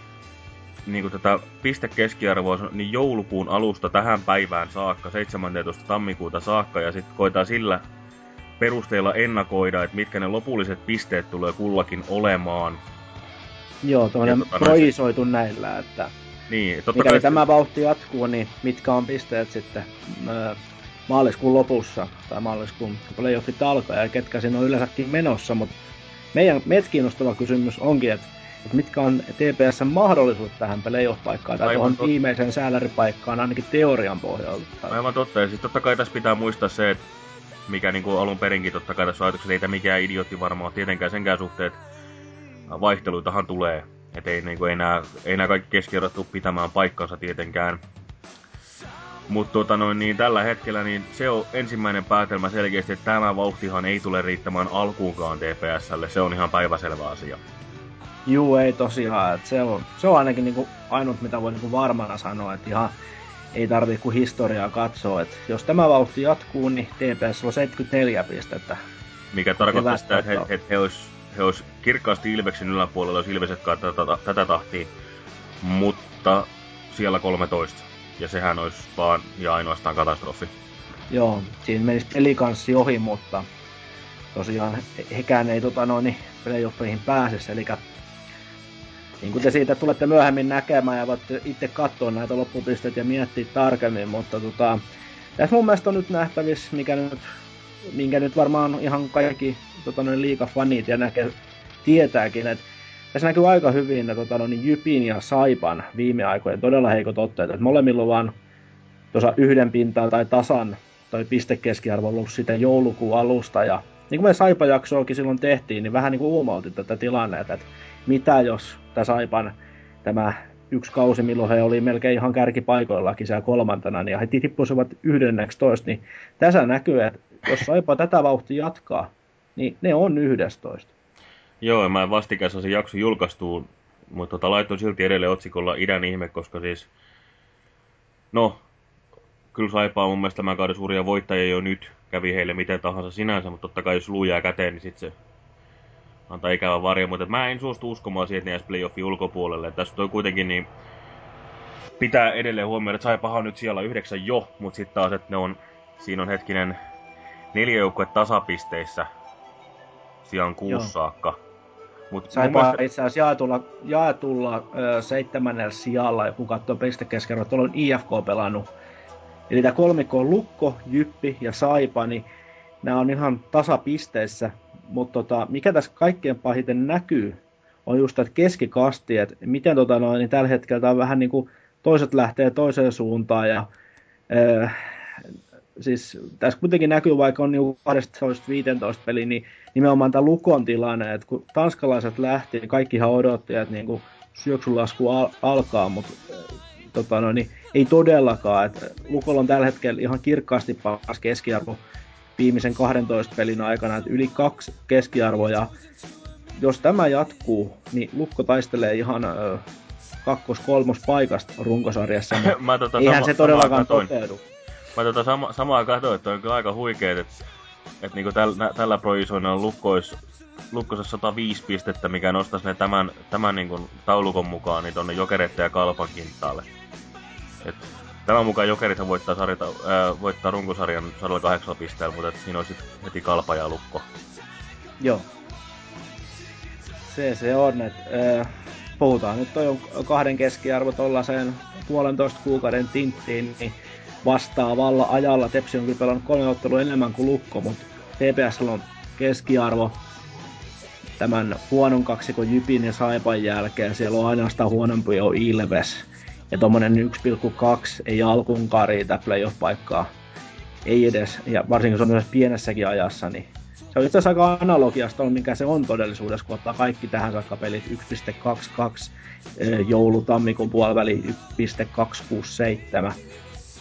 niin tätä pistekeskiarvoa niin joulukuun alusta tähän päivään saakka, 17. tammikuuta saakka, ja sitten koitaan sillä perusteella ennakoida, että mitkä ne lopulliset pisteet tulee kullakin olemaan. Joo, tuollainen tota, projisoitu näillä, että niin, totta mikäli kai... tämä vauhti jatkuu, niin mitkä on pisteet sitten maaliskuun lopussa, tai maaliskuun playoffit alkaa, ja ketkä siinä on yleensäkin menossa, mutta meidän, meitä kiinnostava kysymys onkin, että että mitkä on TPSn mahdollisuudet tähän playoff-paikkaan tai tuohon tot... viimeisen sääläripaikkaan ainakin teorian pohjalta. Aivan totta, ja siis totta kai tässä pitää muistaa se, että mikä niin kuin alun perinkin totta kai tässä ajatuksessa, ei tämä mikään idiotti varmaan tietenkään senkään suhteen, vaihteluitahan tulee. Että ei, niin kuin, ei, nämä, ei nämä kaikki keskiarvot pitämään paikkansa tietenkään. Mutta tota noin, niin tällä hetkellä niin se on ensimmäinen päätelmä selkeästi, että tämä vauhtihan ei tule riittämään alkuunkaan TPSlle. Se on ihan päiväselvä asia. Juu, ei tosiaan. Että se, on, se on ainakin niinku ainut, mitä voi niinku varmana sanoa, että ihan ei tarvitse kuin historiaa katsoa. Että jos tämä vauhti jatkuu, niin TPS on 74 pistettä. Mikä tarkoittaa sitä, että he, he, he olisi he olis kirkkaasti Ilveksen yläpuolella, jos Ilves tätä, tätä, tätä tahtia, mutta siellä 13. Ja sehän olisi vaan ja ainoastaan katastrofi. Joo, siinä menisi pelikanssi ohi, mutta tosiaan hekään ei tota noin playoffeihin pääse, eli niin kuin te siitä tulette myöhemmin näkemään ja voitte itse katsoa näitä loppupisteitä ja miettiä tarkemmin, mutta tota, tässä mun mielestä on nyt nähtävissä, mikä nyt, minkä nyt varmaan ihan kaikki tota, noin liikafanit ja näkee, tietääkin, että tässä näkyy aika hyvin ne tota, noin Jypin ja Saipan viime aikojen todella heikot otteet, että molemmilla on vaan tuossa yhden pintaan tai tasan toi pistekeskiarvo ollut sitä joulukuun alusta. Ja niin kuin me Saipa-jaksoakin silloin tehtiin, niin vähän niin kuin tätä tilannetta, että mitä jos tässä Saipan tämä yksi kausi, milloin he oli melkein ihan kärkipaikoillakin siellä kolmantena, niin he tippuisivat 11, niin tässä näkyy, että jos Saipa tätä vauhtia jatkaa, niin ne on 11. Joo, mä vastikään sen jakso julkaistuun, mutta tota, laitoin silti edelleen otsikolla idän ihme, koska siis, no, kyllä Saipa on mun mielestä tämän kauden suuria voittajia jo nyt, kävi heille miten tahansa sinänsä, mutta totta kai jos lujaa käteen, niin sitten se antaa ikävä varjo, mutta mä en suostu uskomaan siihen, että ne playoffin ulkopuolelle. Tässä toi kuitenkin niin pitää edelleen huomioida, että Saipahan on nyt siellä yhdeksän jo, mutta sitten taas, että ne on, siinä on hetkinen neljä joukkue tasapisteissä sijaan kuusi saakka. Mut Saipa mielestä... itse asiassa jaetulla, jaetulla ö, seitsemännellä sijalla, kun katsoo pistekeskerroa, tuolla on IFK pelannut. Eli tämä kolmikko on Lukko, Jyppi ja Saipa, niin nämä on ihan tasapisteissä, mutta tota, mikä tässä kaikkein pahiten näkyy, on just että keskikasti, että miten tota noin, niin tällä hetkellä on vähän niin kuin toiset lähtee toiseen suuntaan ja äh, siis tässä kuitenkin näkyy, vaikka on niin 12-15 peli, niin nimenomaan tämä Lukon tilanne, että kun tanskalaiset lähti, niin kaikkihan odotti, että niin syöksylasku al- alkaa, mutta äh, tota noin, niin ei todellakaan. Että Lukolla on tällä hetkellä ihan kirkkaasti paras keskiarvo viimeisen 12 pelin aikana, että yli kaksi keskiarvoja. Jos tämä jatkuu, niin Lukko taistelee ihan ö, kakkos-kolmos paikasta runkosarjassa. Mä tota Eihän sama- se todellakaan toteudu. Mä tota sama, samaa katsoin, että on kyllä aika huikeet, että et niinku täl, nä, tällä projisoinnilla Lukko olisi Lukkossa 105 pistettä, mikä nostaisi ne tämän, tämän niinku taulukon mukaan niin tonne Jokereiden ja Kalpan kinttaalle. Et tämän mukaan Jokerithan voittaa, sarjata, ää, voittaa runkosarjan 108 pisteellä, mutta siinä olisi sit heti Kalpa ja Lukko. Joo. Se se on, että äh, puhutaan nyt on kahden keskiarvo tollaiseen puolentoista kuukauden tinttiin, niin vastaavalla ajalla Tepsi on kyllä pelannut kolme ottelua enemmän kuin Lukko, mutta TPS on keskiarvo tämän huonon kaksikon Jypin ja Saipan jälkeen. Siellä on ainoastaan huonompi jo Ilves. Ja tommonen 1,2 ei alkuunkaan riitä playoff-paikkaa. Ei edes, ja varsinkin se on myös pienessäkin ajassa, niin se on itse asiassa aika analogiasta, mikä se on todellisuudessa, kun ottaa kaikki tähän saakka pelit 1.22, eh, joulu-tammikuun puoliväli 1.267.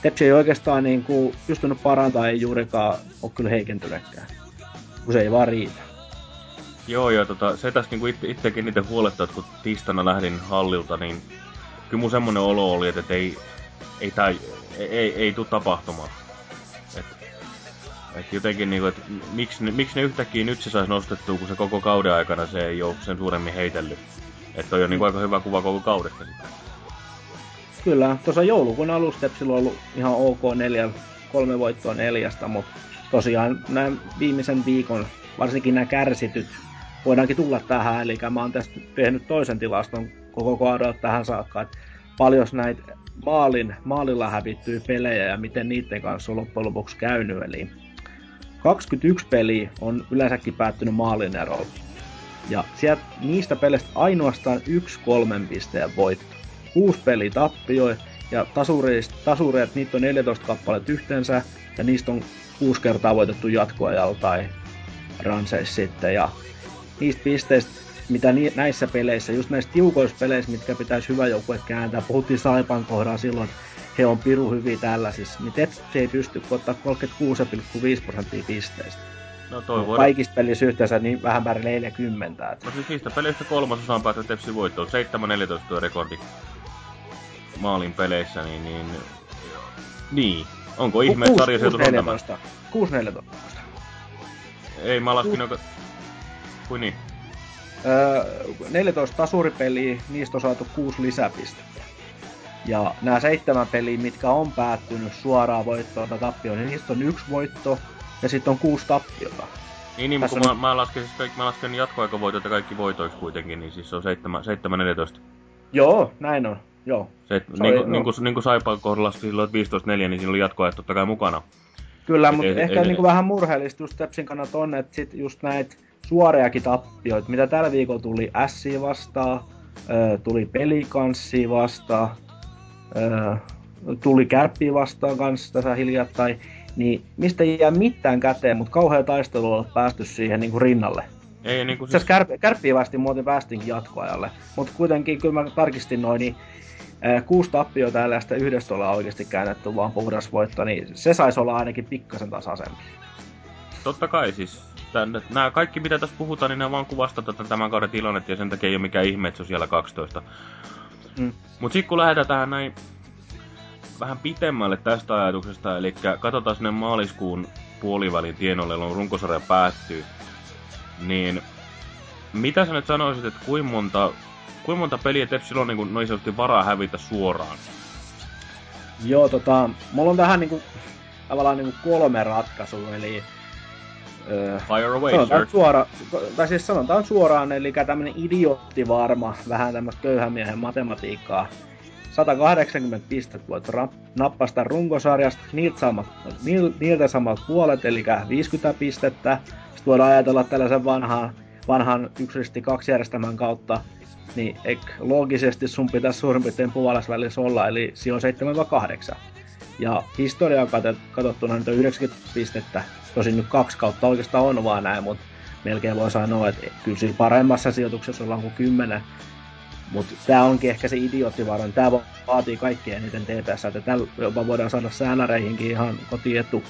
Tepsi ei oikeastaan niin kuin pystynyt parantamaan, ei juurikaan ole kyllä heikentynytkään, kun se ei vaan riitä. Joo, ja tota, se tässä itse, itsekin niitä huolettaa, että kun tiistaina lähdin hallilta, niin kyllä mun semmonen olo oli, että ei, ei, tää, ei, ei, ei tuu tapahtumaan. Et, et jotenkin niinku, että miksi, ne- miksi ne yhtäkkiä nyt se saisi nostettua, kun se koko kauden aikana se ei ole sen suuremmin heitellyt. Että toi on niinku aika hyvä kuva koko kaudesta. Kyllä, tuossa joulukuun Tepsillä on ollut ihan ok neljä, kolme voittoa neljästä, mutta tosiaan näin viimeisen viikon, varsinkin nämä kärsityt, voidaankin tulla tähän, eli mä oon tästä tehnyt toisen tilaston koko kaudella tähän saakka, että paljon näitä maalin, maalilla hävittyy pelejä ja miten niiden kanssa on loppujen lopuksi käynyt, eli 21 peliä on yleensäkin päättynyt maalin erolla. Ja sieltä niistä peleistä ainoastaan yksi kolmen pisteen voitto. Kuusi peliä tappioi ja tasureet, niitä on 14 kappaletta yhteensä ja niistä on kuusi kertaa voitettu jatkoajalla tai ranseissa sitten. Ja niistä pisteistä, mitä ni, näissä peleissä, just näissä tiukoissa peleissä, mitkä pitäisi hyvä joukkue kääntää, puhuttiin Saipan kohdalla silloin, he on piru hyviä tällaisissa, niin Tepsi ei pysty kun ottaa 36,5 prosenttia pisteistä. No toi voidaan... Kaikissa pelissä yhteensä niin vähän päälle 40. Että No siis niistä peleistä kolmasosa on päässyt Tepsi voittoon. 7-14 tuo rekordi maalin peleissä, niin, niin... Niin. Onko ihme, että sarjaseutus on tämä? 6-14. Ei, mä laskin joka... Kuin niin? Öö, 14 tasuripeliä, niistä on saatu 6 lisäpistettä. Ja nämä seitsemän peliä, mitkä on päättynyt suoraan voittoon tai tappioon, niin niistä on yksi voitto ja sitten on kuusi tappiota. Niin, niin mutta kun mä, mä, lasken, siis kaikki, mä lasken jatkoaikavoitot ja kaikki voitoiksi kuitenkin, niin siis se on 7-14. Joo, näin on. Joo. Se, Se niin, oli- kuin, niin, kuin, niin kuin Saipaan kohdalla silloin, että 15-4, niin siinä oli jatkoajat totta kai mukana. Kyllä, mutta ei- ehkä ei- niinku vähän murheellista just Tepsin kannalta on, että sit just näitä suoriakin tappioita, mitä tällä viikolla tuli S vastaan, tuli Pelikanssiin vastaan, tuli Kärppiä vastaan kanssa tässä hiljattain, niin mistä ei jää mitään käteen, mutta kauhea taistelu on päästy siihen niinku rinnalle. Ei niin kuin Siis... Kärp, kärppiä vasti muuten päästinkin jatkoajalle, mutta kuitenkin kyllä mä tarkistin noin, niin kuusi tappioita täällä ja yhdestä ollaan oikeasti käännetty vaan puhdas voitto, niin se saisi olla ainakin pikkasen tasaisempi. Totta kai siis. Tän, nämä kaikki mitä tässä puhutaan, niin ne vaan kuvastaa tätä tämän kauden tilannetta ja sen takia ei ole mikään ihme, että se on siellä 12. Mm. Mut sitten kun lähdetään tähän näin vähän pitemmälle tästä ajatuksesta, eli katsotaan sinne maaliskuun puolivälin tienoille, jolloin runkosarja päättyy, niin mitä sä nyt sanoisit, että kuinka monta, kuinka monta peliä Tepsillä on niin kuin, noin sanotusti varaa hävitä suoraan? Joo, tota, mulla on tähän niinku, tavallaan niinku kolme ratkaisua, eli Fire away, sanotaan sir. suora, tai siis sanotaan suoraan, eli tämmönen idioottivarma, vähän tämmöistä köyhän miehen matematiikkaa. 180 pistettä voit ra- nappasta runkosarjasta, niiltä, samat, niiltä samat puolet, eli 50 pistettä. Sitten voidaan ajatella tällaisen vanhan, vanhan yksisesti kaksi järjestelmän kautta, niin eikö loogisesti sun pitäisi suurin piirtein puolesvälissä olla, eli sijo 7-8. Ja historiaa katsottuna nyt on 90 pistettä, tosin nyt kaksi kautta oikeastaan on vaan näin, mutta melkein voi sanoa, että kyllä siinä paremmassa sijoituksessa ollaan kuin 10 mutta tämä onkin ehkä se idioottivaron. Tämä vaatii kaikkien eniten TPS, että tällä jopa voidaan saada säännäreihinkin ihan kotietu.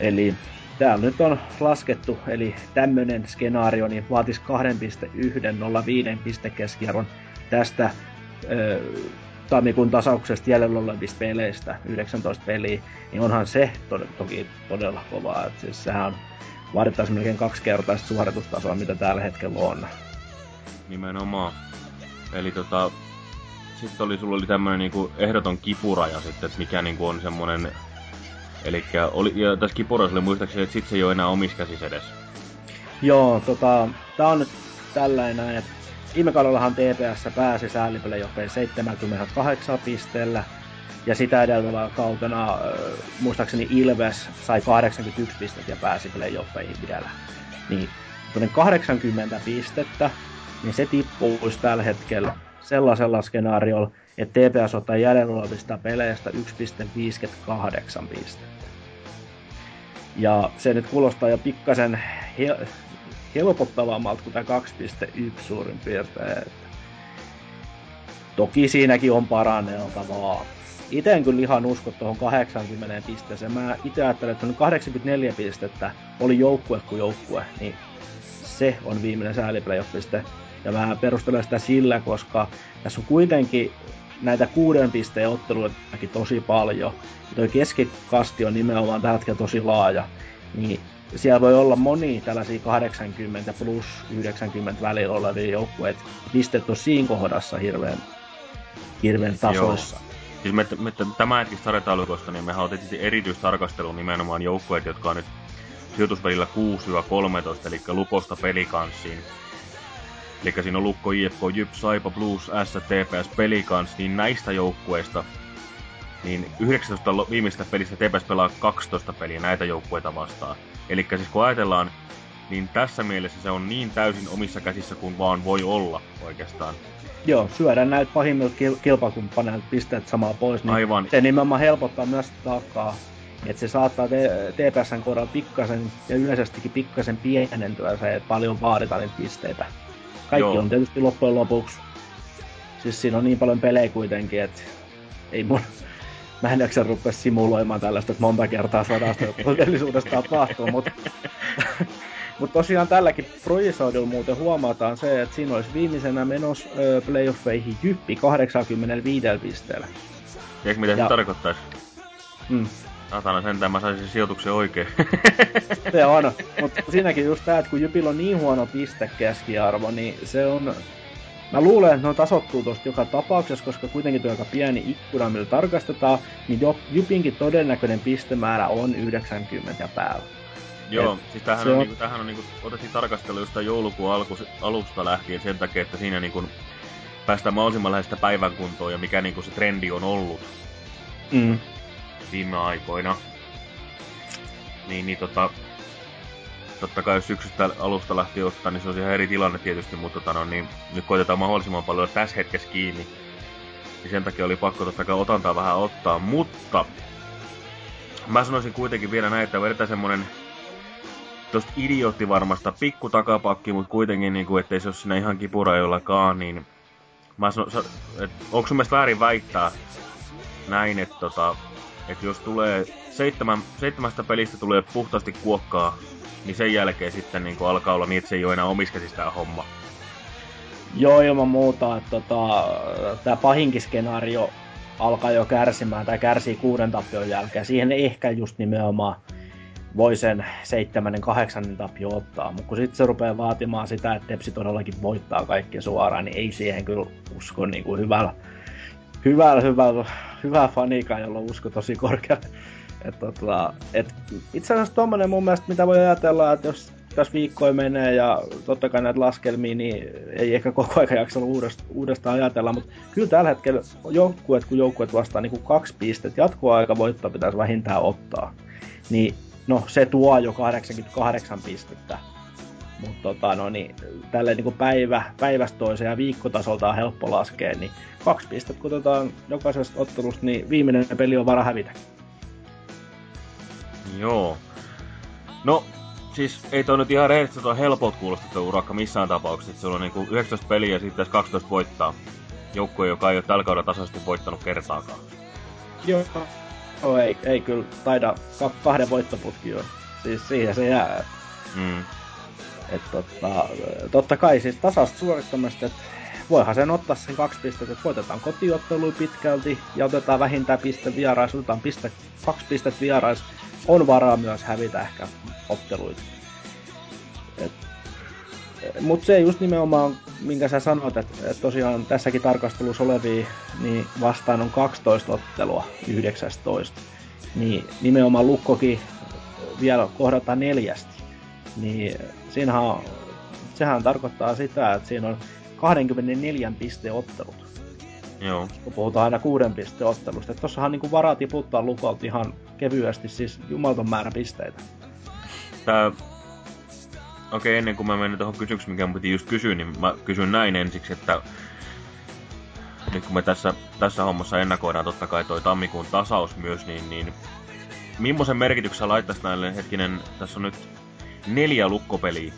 Eli tämä nyt on laskettu, eli tämmöinen skenaario niin vaatisi 2.105 pistekeskiarvon tästä tammikuun tasauksesta jäljellä olevista peleistä, 19 peliä, niin onhan se to- toki todella kovaa. Et siis sehän on vaadittaisiin melkein kaksi kertaista suoritustasoa, mitä tällä hetkellä on nimenomaan. Eli tota, sitten oli, sulla oli tämmönen niinku ehdoton kipuraja sitten, että mikä niinku on semmonen... Eli oli, ja tässä kipurassa oli muistaakseni, että sit se ei ole enää omissa käsissä edes. Joo, tota, tää on nyt tällainen, että viime kaudellahan TPS pääsi säälipelejopeen 78 pisteellä, ja sitä edeltävällä kautena, muistaakseni Ilves sai 81 pistettä ja pääsi playoffeihin vielä. Niin 80 pistettä, niin se tippuisi tällä hetkellä sellaisella skenaariolla, että TPS ottaa jäljellä olevista peleistä 1,58 pistettä. Ja se nyt kuulostaa jo pikkasen hel- helpottavammalta kuin tämä 2,1 suurin piirtein. Toki siinäkin on paranneltavaa. Itse en kyllä ihan usko tuohon 80 pisteeseen. Mä itse ajattelen, että 84 pistettä oli joukkue kuin joukkue, niin se on viimeinen sääliplayoff-piste. Ja mä perustelen sitä sillä, koska tässä on kuitenkin näitä kuuden pisteen otteluitakin tosi paljon. Ja toi keskikasti on nimenomaan tällä hetkellä tosi laaja. Niin siellä voi olla moni tällaisia 80 plus 90 välillä olevia joukkueita. Pisteet on siinä kohdassa hirveän, hirveän tasoissa. Joo. Siis me, me tämä hetkistä sarjataulukosta, niin mehän otettiin erityistarkastelun nimenomaan joukkueet, jotka on nyt sijoitusvälillä 6-13, eli lukosta pelikanssiin. Eli siinä on Lukko, IFK, Jyp, Saipa, Blues, S, TPS, Pelikans, niin näistä joukkueista niin 19 viimeistä pelistä TPS pelaa 12 peliä näitä joukkueita vastaan. Eli siis kun ajatellaan, niin tässä mielessä se on niin täysin omissa käsissä kuin vaan voi olla oikeastaan. Joo, syödä näitä pahimmilta kil- kilpakumppaneilta pisteet samaa pois, niin Aivan. se nimenomaan helpottaa myös taakkaa. Että se saattaa TPSn kohdalla pikkasen ja yleisestikin pikkasen pienentyä se, että paljon vaaditaan niitä pisteitä. Kaikki Joo. on tietysti loppujen lopuksi. Siis siinä on niin paljon pelejä kuitenkin, että ei mun... Mä en jaksa rupea simuloimaan tällaista, että monta kertaa sodasta todellisuudessa tapahtuu, mutta Mutta tosiaan tälläkin projisoidulla muuten huomataan se, että siinä olisi viimeisenä menos ö, playoffeihin Jyppi 85 pisteellä. Tiedätkö mitä ja... se tarkoittaisi? Mm. Satana sentään mä saisin sijoituksen oikein. se on, mutta siinäkin just tää, että kun Jypillä on niin huono pistekeskiarvo, niin se on... Mä luulen, että ne on tasottuu tosta joka tapauksessa, koska kuitenkin tuo aika pieni ikkuna, millä tarkastetaan, niin Jypinkin todennäköinen pistemäärä on 90 ja päällä. Joo, Et siis tämähän on, on... Niinku, tämähän on niinku, otettiin tarkastelu just joulukuun alku, alusta lähtien sen takia, että siinä niinku päästään mahdollisimman lähestä päivän kuntoon ja mikä niinku se trendi on ollut. Mm viime aikoina. Niin, niin tota, totta kai jos syksystä alusta lähtien ottaa, niin se on ihan eri tilanne tietysti, mutta tota, no, niin, nyt koitetaan mahdollisimman paljon tässä hetkessä kiinni. Niin sen takia oli pakko totta kai otantaa vähän ottaa, mutta mä sanoisin kuitenkin vielä näin, että vedetään semmonen tosta idioottivarmasta pikku takapakki, mutta kuitenkin, niin kuin, ettei se ole siinä ihan kipurajoillakaan, niin mä sanon, että onko sun mielestä väärin väittää näin, että tota, että jos tulee seitsemän, seitsemästä pelistä tulee puhtaasti kuokkaa, niin sen jälkeen sitten niin alkaa olla niin, että se ei ole enää omiskäsistä tämä homma. Joo, ilman muuta. Että tota, tämä pahinkin skenaario alkaa jo kärsimään tai kärsii kuuden tappion jälkeen. Siihen ehkä just nimenomaan voi sen seitsemännen, kahdeksannen tappio ottaa. Mutta kun sitten se rupeaa vaatimaan sitä, että Tepsi todellakin voittaa kaikki suoraan, niin ei siihen kyllä usko niin kuin hyvällä, hyvällä, hyvällä hyvä fanika, jolla on usko tosi korkea. Et, tota, et, itse asiassa tommonen mun mielestä, mitä voi ajatella, että jos tässä viikkoja menee ja totta kai näitä laskelmia, niin ei ehkä koko ajan jaksa uudestaan, uudestaan ajatella, mutta kyllä tällä hetkellä joukkueet, kun joukkueet vastaa niin kuin kaksi pistettä, jatkoaika voittaa pitäisi vähintään ottaa. Niin no se tuo jo 88 pistettä. Mutta tota, no, niin, tälleen niin päivä, päivästä toiseen ja viikkotasolta on helppo laskea, niin kaksi pistettä kun otetaan jokaisesta ottelusta, niin viimeinen peli on vara hävitä. Joo. No, siis ei toi nyt ihan rehellisesti toi helpot kuulosta tuo urakka missään tapauksessa. Se on niinku 19 peliä ja sitten 12 voittaa. Joukkue, joka ei ole tällä kaudella tasaisesti voittanut kertaakaan. Joo. Oh, ei, ei kyllä taida kahden voittoputki jo. Siis siihen se jää. Mm. Et totta, totta kai siis tasasta suorittamista, että voihan sen ottaa sen kaksi pistettä, että voitetaan kotiottelui pitkälti ja otetaan vähintään piste vierais, otetaan piste, kaksi pistettä vierais, on varaa myös hävitä ehkä otteluita. Mutta se just nimenomaan, minkä sä sanoit, että et tosiaan tässäkin tarkastelussa olevia, niin vastaan on 12 ottelua 19. Niin nimenomaan Lukkokin vielä kohdataan neljästi. Niin siinähän sehän tarkoittaa sitä, että siinä on 24 pisteen ottelut. Joo. Kun puhutaan aina kuuden pisteen ottelusta. Että tossahan niinku varaa tiputtaa Lukolta ihan kevyesti, siis jumalton määrä pisteitä. Tää... Okei, okay, ennen kuin mä menen tuohon kysymykseen, mikä mun piti just kysyä, niin mä kysyn näin ensiksi, että nyt kun me tässä, tässä hommassa ennakoidaan totta kai toi tammikuun tasaus myös, niin, niin millaisen merkityksen laittaisi näille hetkinen, tässä on nyt neljä lukkopeliä,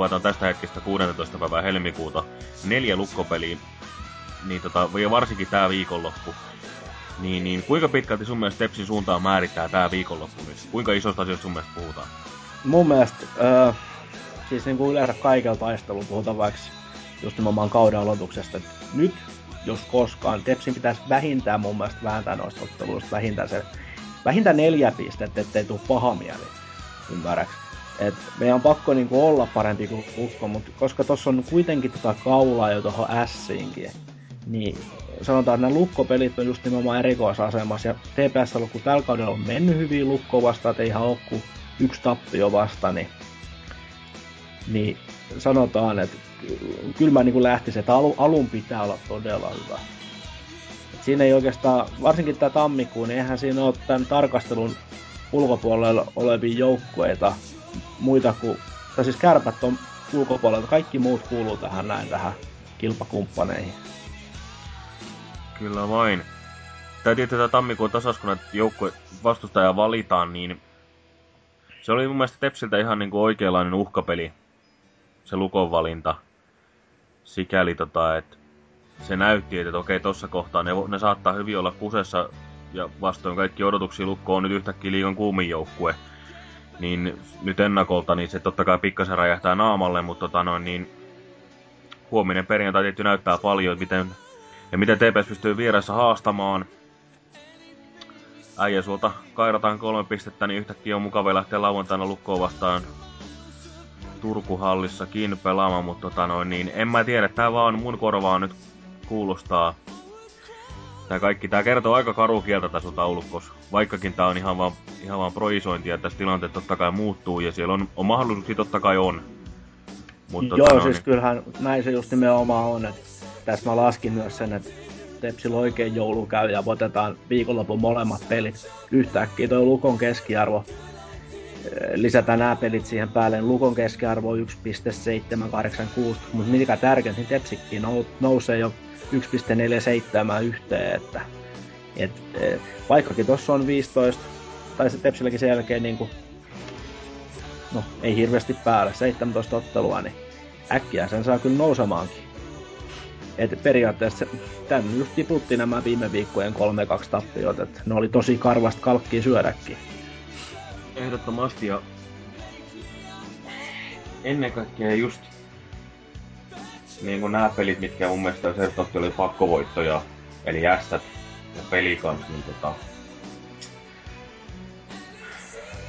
kuvataan tästä hetkestä 16. päivää helmikuuta, neljä lukkopeliä, niin tota, varsinkin tää viikonloppu, niin, niin kuinka pitkälti sun mielestä Tepsin suuntaan määrittää tää viikonloppu nyt? Kuinka isosta asioista sun mielestä puhutaan? Mun mielestä, äh, siis niin kuin yleensä kaikella taistelun puhutaan vaikka just nimenomaan kauden aloituksesta, nyt jos koskaan, Tepsin pitäisi vähintään mun mielestä vääntää noista otteluista, vähintään se, vähintään neljä pistettä, ettei tule paha mieli, ymmärräks. Et meidän on pakko niinku olla parempi kuin Ukko, mutta koska tuossa on kuitenkin tota kaulaa jo tuohon Siinkin, niin sanotaan, että nämä lukkopelit on just nimenomaan erikoisasemassa. Ja TPS kun tällä kaudella on mennyt hyvin lukkoon vastaan, että ei ihan ole kuin yksi tappio vasta, niin, niin sanotaan, että kyllä mä niin lähtisin, että alun pitää olla todella hyvä. Et siinä ei oikeastaan, varsinkin tämä tammikuun, niin eihän siinä ole tämän tarkastelun ulkopuolella olevia joukkueita muita kuin, tai siis kärpät on ulkopuolella, kaikki muut kuuluu tähän näin tähän kilpakumppaneihin. Kyllä vain. Täytyy tätä tammikuun tasas, kun joukkue vastustaja valitaan, niin se oli mun mielestä Tepsiltä ihan niin kuin oikeanlainen uhkapeli, se lukon valinta. Sikäli tota, että se näytti, että okei, tossa kohtaa ne, ne saattaa hyvin olla kusessa ja vastoin kaikki odotuksia Lukko on nyt yhtäkkiä liigan kuumin joukkue. Niin nyt ennakolta, niin se totta kai pikkasen räjähtää naamalle, mutta tota noin, niin huominen perjantai tietty näyttää paljon, että miten ja miten TPS pystyy vieressä haastamaan. Äijä suolta kairataan kolme pistettä, niin yhtäkkiä on mukava lähteä lauantaina lukkoon vastaan Turkuhallissakin pelaamaan, mutta tota noin, niin en mä tiedä, tää vaan mun korvaan nyt kuulostaa. Tää kaikki, tää kertoo aika karu kieltä tässä taulukkos. Vaikkakin tää on ihan vaan, ihan vaan proisointia, että tässä tilanteet totta kai muuttuu ja siellä on, on mahdollisuuksia totta kai on. Mutta Joo, tota, siis niin... kyllähän näin se just nimenomaan on, että tässä mä laskin myös sen, että Tepsillä oikein joulu käy ja voitetaan viikonlopun molemmat pelit yhtäkkiä. Toi Lukon keskiarvo, lisätään nämä pelit siihen päälle. Lukon keskiarvo on 1,786, mutta mikä tärkeintä, niin Tepsikkiin nousee jo 1,47 yhteen, että et, et, vaikkakin tuossa on 15, tai se Tepsilläkin sen jälkeen niin kuin, no ei hirveästi päälle, 17 ottelua, niin äkkiä sen saa kyllä nousemaankin. Et periaatteessa tän just tiputti nämä viime viikkojen 3-2 tappiot, että ne oli tosi karvasta kalkkia syödäkin. Ehdottomasti ja ennen kaikkea just niin kuin nämä pelit, mitkä mun mielestä Sertotti oli pakkovoittoja, eli ässät ja pelikans, niin tota,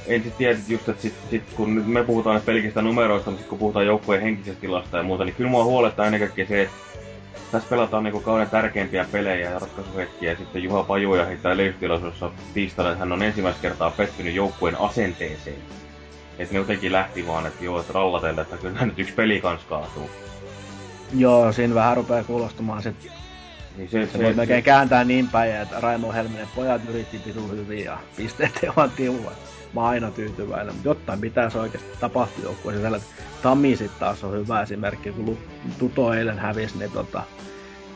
en sit tiedä just, että sit, sit, kun me puhutaan pelkistä numeroista, mutta kun puhutaan joukkueen henkisestä tilasta ja muuta, niin kyllä mua huolettaa ennen kaikkea se, että tässä pelataan niinku kauden tärkeimpiä pelejä ja ratkaisuhetkiä. Ja sitten Juha Pajuja heittää lehtilaisuudessa tiistaina, että hän on ensimmäistä kertaa pettynyt joukkueen asenteeseen. että ne jotenkin lähti vaan, että joo, että rallatelle, että kyllä nyt yksi peli kans kaatuu. Joo, siinä vähän rupeaa kuulostamaan sit niin se, se, se, voi melkein kääntää niin päin, että Raimo Helminen pojat yritti pitu hyvin ja pisteet ei vaan tiuvat. Mä oon aina tyytyväinen, mutta jotain pitäisi oikeasti tapahtua joukkueessa. Tami sitten taas on hyvä esimerkki, kun Tuto eilen hävisi, niin tota,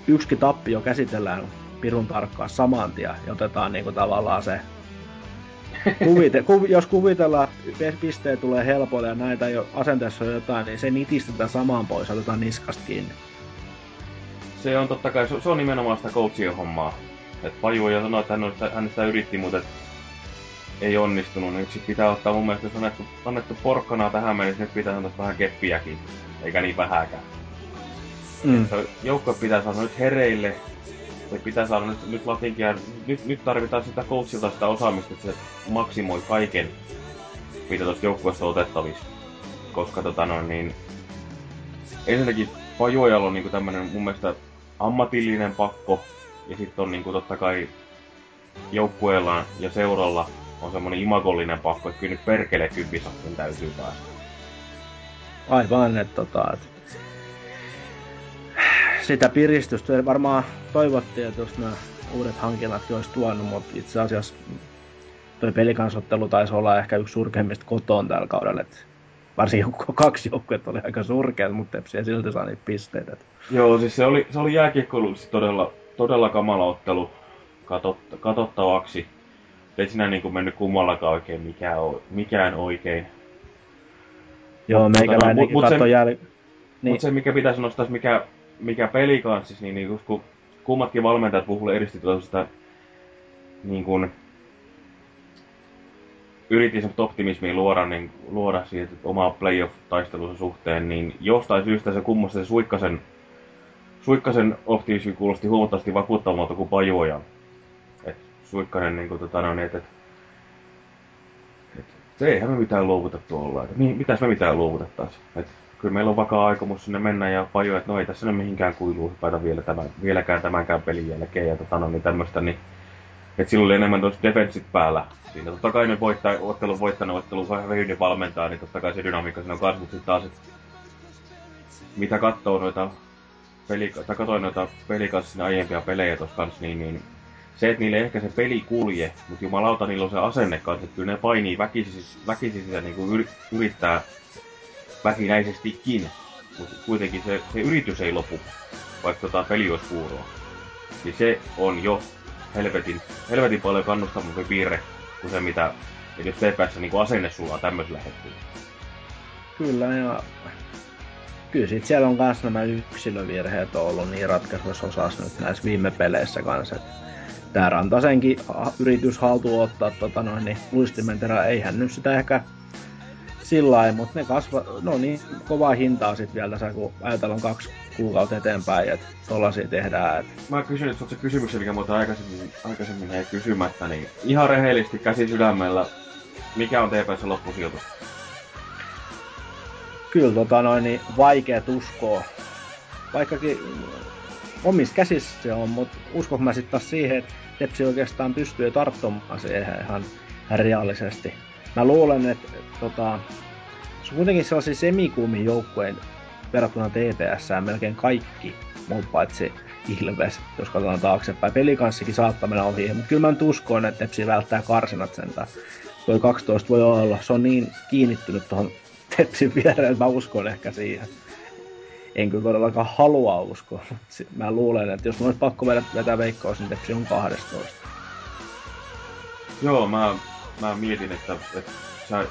yksikin tappio käsitellään pirun tarkkaan saman tien ja otetaan niinku tavallaan se Kuvite, kuv, jos kuvitellaan, että pisteet tulee helpolla ja näitä jo asenteessa on jotain, niin se nitistetään samaan pois, otetaan niskasta kiinni. Se on totta kai, se, se on nimenomaan sitä coachien hommaa. Et Paju ja sanoi, että hän, on hän sitä yritti, mutta ei onnistunut, niin nyt pitää ottaa mun mielestä, jos on annettu, annettu porkkanaa tähän mennessä, nyt pitää antaa vähän keppiäkin, eikä niin vähäkään. Mm. Joukko pitää saada nyt hereille, se pitää saada nyt, nyt latinkia, nyt, nyt tarvitaan sitä coachilta sitä osaamista, että se maksimoi kaiken, mitä tuosta joukkueesta on otettavissa. Koska tota no, niin, ensinnäkin Pajuojalla on niinku tämmönen mun mielestä ammatillinen pakko, ja sitten on niinku totta kai joukkueella ja seuralla on semmonen imagollinen pakko, että kyllä nyt perkele kymppisakkin täytyy päästä. Aivan, että tota, et sitä piristystä varmaan toivottiin, että jos nämä uudet hankinnatkin olisi tuonut, mutta itse asiassa toi pelikansottelu taisi olla ehkä yksi surkeimmista kotoon tällä kaudella. että varsin kaksi joukkuetta oli aika surkeat, mutta Tepsi silti saa niitä pisteitä. Joo, siis se oli, se oli jääkiekkoilullisesti todella, todella kamala ottelu katot, katsottavaksi. Ei siinä niin kuin mennyt kummallakaan oikein mikään, mikään oikein. Joo, meikäläinenkin mut, katsoi jäl... Niin. Mutta se, mikä pitäisi nostaa, mikä, mikä pelikanssissa, niin, niin kun kummatkin valmentajat puhuivat eristi tuosta niin kuin, yritin semmoista optimismia luoda, niin luoda siitä omaa playoff-taistelunsa suhteen, niin jostain syystä se kummosta se Suikkasen, Suikkasen optimismi kuulosti huomattavasti vakuuttavalta kuin Pajuojan. Suikkanen niin kuin, tota, no, niin, et, et, et, et, eihän me mitään luovuta tuolla, että mi, mitäs me mitään luovutettaisiin. Et, kyllä meillä on vakaa aikomus sinne mennä ja Paju, että no ei tässä nyt mihinkään kuiluu hypätä vielä tämän, vieläkään tämänkään pelin jälkeen ja tota, no, niin tämmöistä, niin et silloin oli enemmän tuossa defensit päällä. Siinä totta kai ne voittaa, ottelun voittanut ottelu vähän hyvin valmentaa, niin totta kai se dynamiikka siinä on kasvu. Sitten taas, että mitä katsoo noita peli, tai katsoin noita pelikassa aiempia pelejä tuossa kanssa, niin, niin se, että niille ehkä se peli kulje, mutta jumalauta niillä on se asenne kanssa, että kyllä ne painii väkisi, väkisi sitä niin kuin yrittää väkinäisestikin, mutta kuitenkin se, se yritys ei lopu, vaikka tota peli olisi puuroa. Niin se on jo helvetin, helvetin paljon kannustavampi piirre kuin se, mitä että jos TPS niin asenne sulla tämmöisellä hetkellä. Kyllä, ja kyllä sit siellä on myös nämä yksilövirheet on ollut niin ratkaisuissa osassa nyt näissä viime peleissä kanssa. Tää Rantasenkin yritys haltuun ottaa tota noin, niin luistimen terä, eihän nyt sitä ehkä sillä lailla, mutta ne kasva, no niin, kovaa hintaa sitten vielä tässä, kun ajatellaan kaksi kuukautta eteenpäin, että tollasia tehdään. Et... Mä kysyn, että se kysymys, mikä muuta aikaisemmin, aikaisemmin ei kysymättä, niin ihan rehellisesti käsi sydämellä, mikä on TPS loppusijoitus? Kyllä tota noin, niin vaikea uskoa. Vaikkakin omissa käsissä se on, mutta uskon mä sitten taas siihen, että Tepsi oikeastaan pystyy tarttumaan siihen ihan reaalisesti mä luulen, että tota, se on kuitenkin sellaisia semikuumin joukkueen verrattuna TPS melkein kaikki muut paitsi Ilves, jos katsotaan taaksepäin. Pelikanssikin saattaa mennä ohi, mutta kyllä mä nyt uskon, että Tepsi välttää karsinat sentään. Toi 12 voi olla, se on niin kiinnittynyt tuohon Tepsin viereen, että mä uskon ehkä siihen. En kyllä todellakaan halua uskoa, mutta mä luulen, että jos mun olisi pakko vetää veikkaus, niin Tepsi on 12. Joo, mä mä mietin, että, että sä,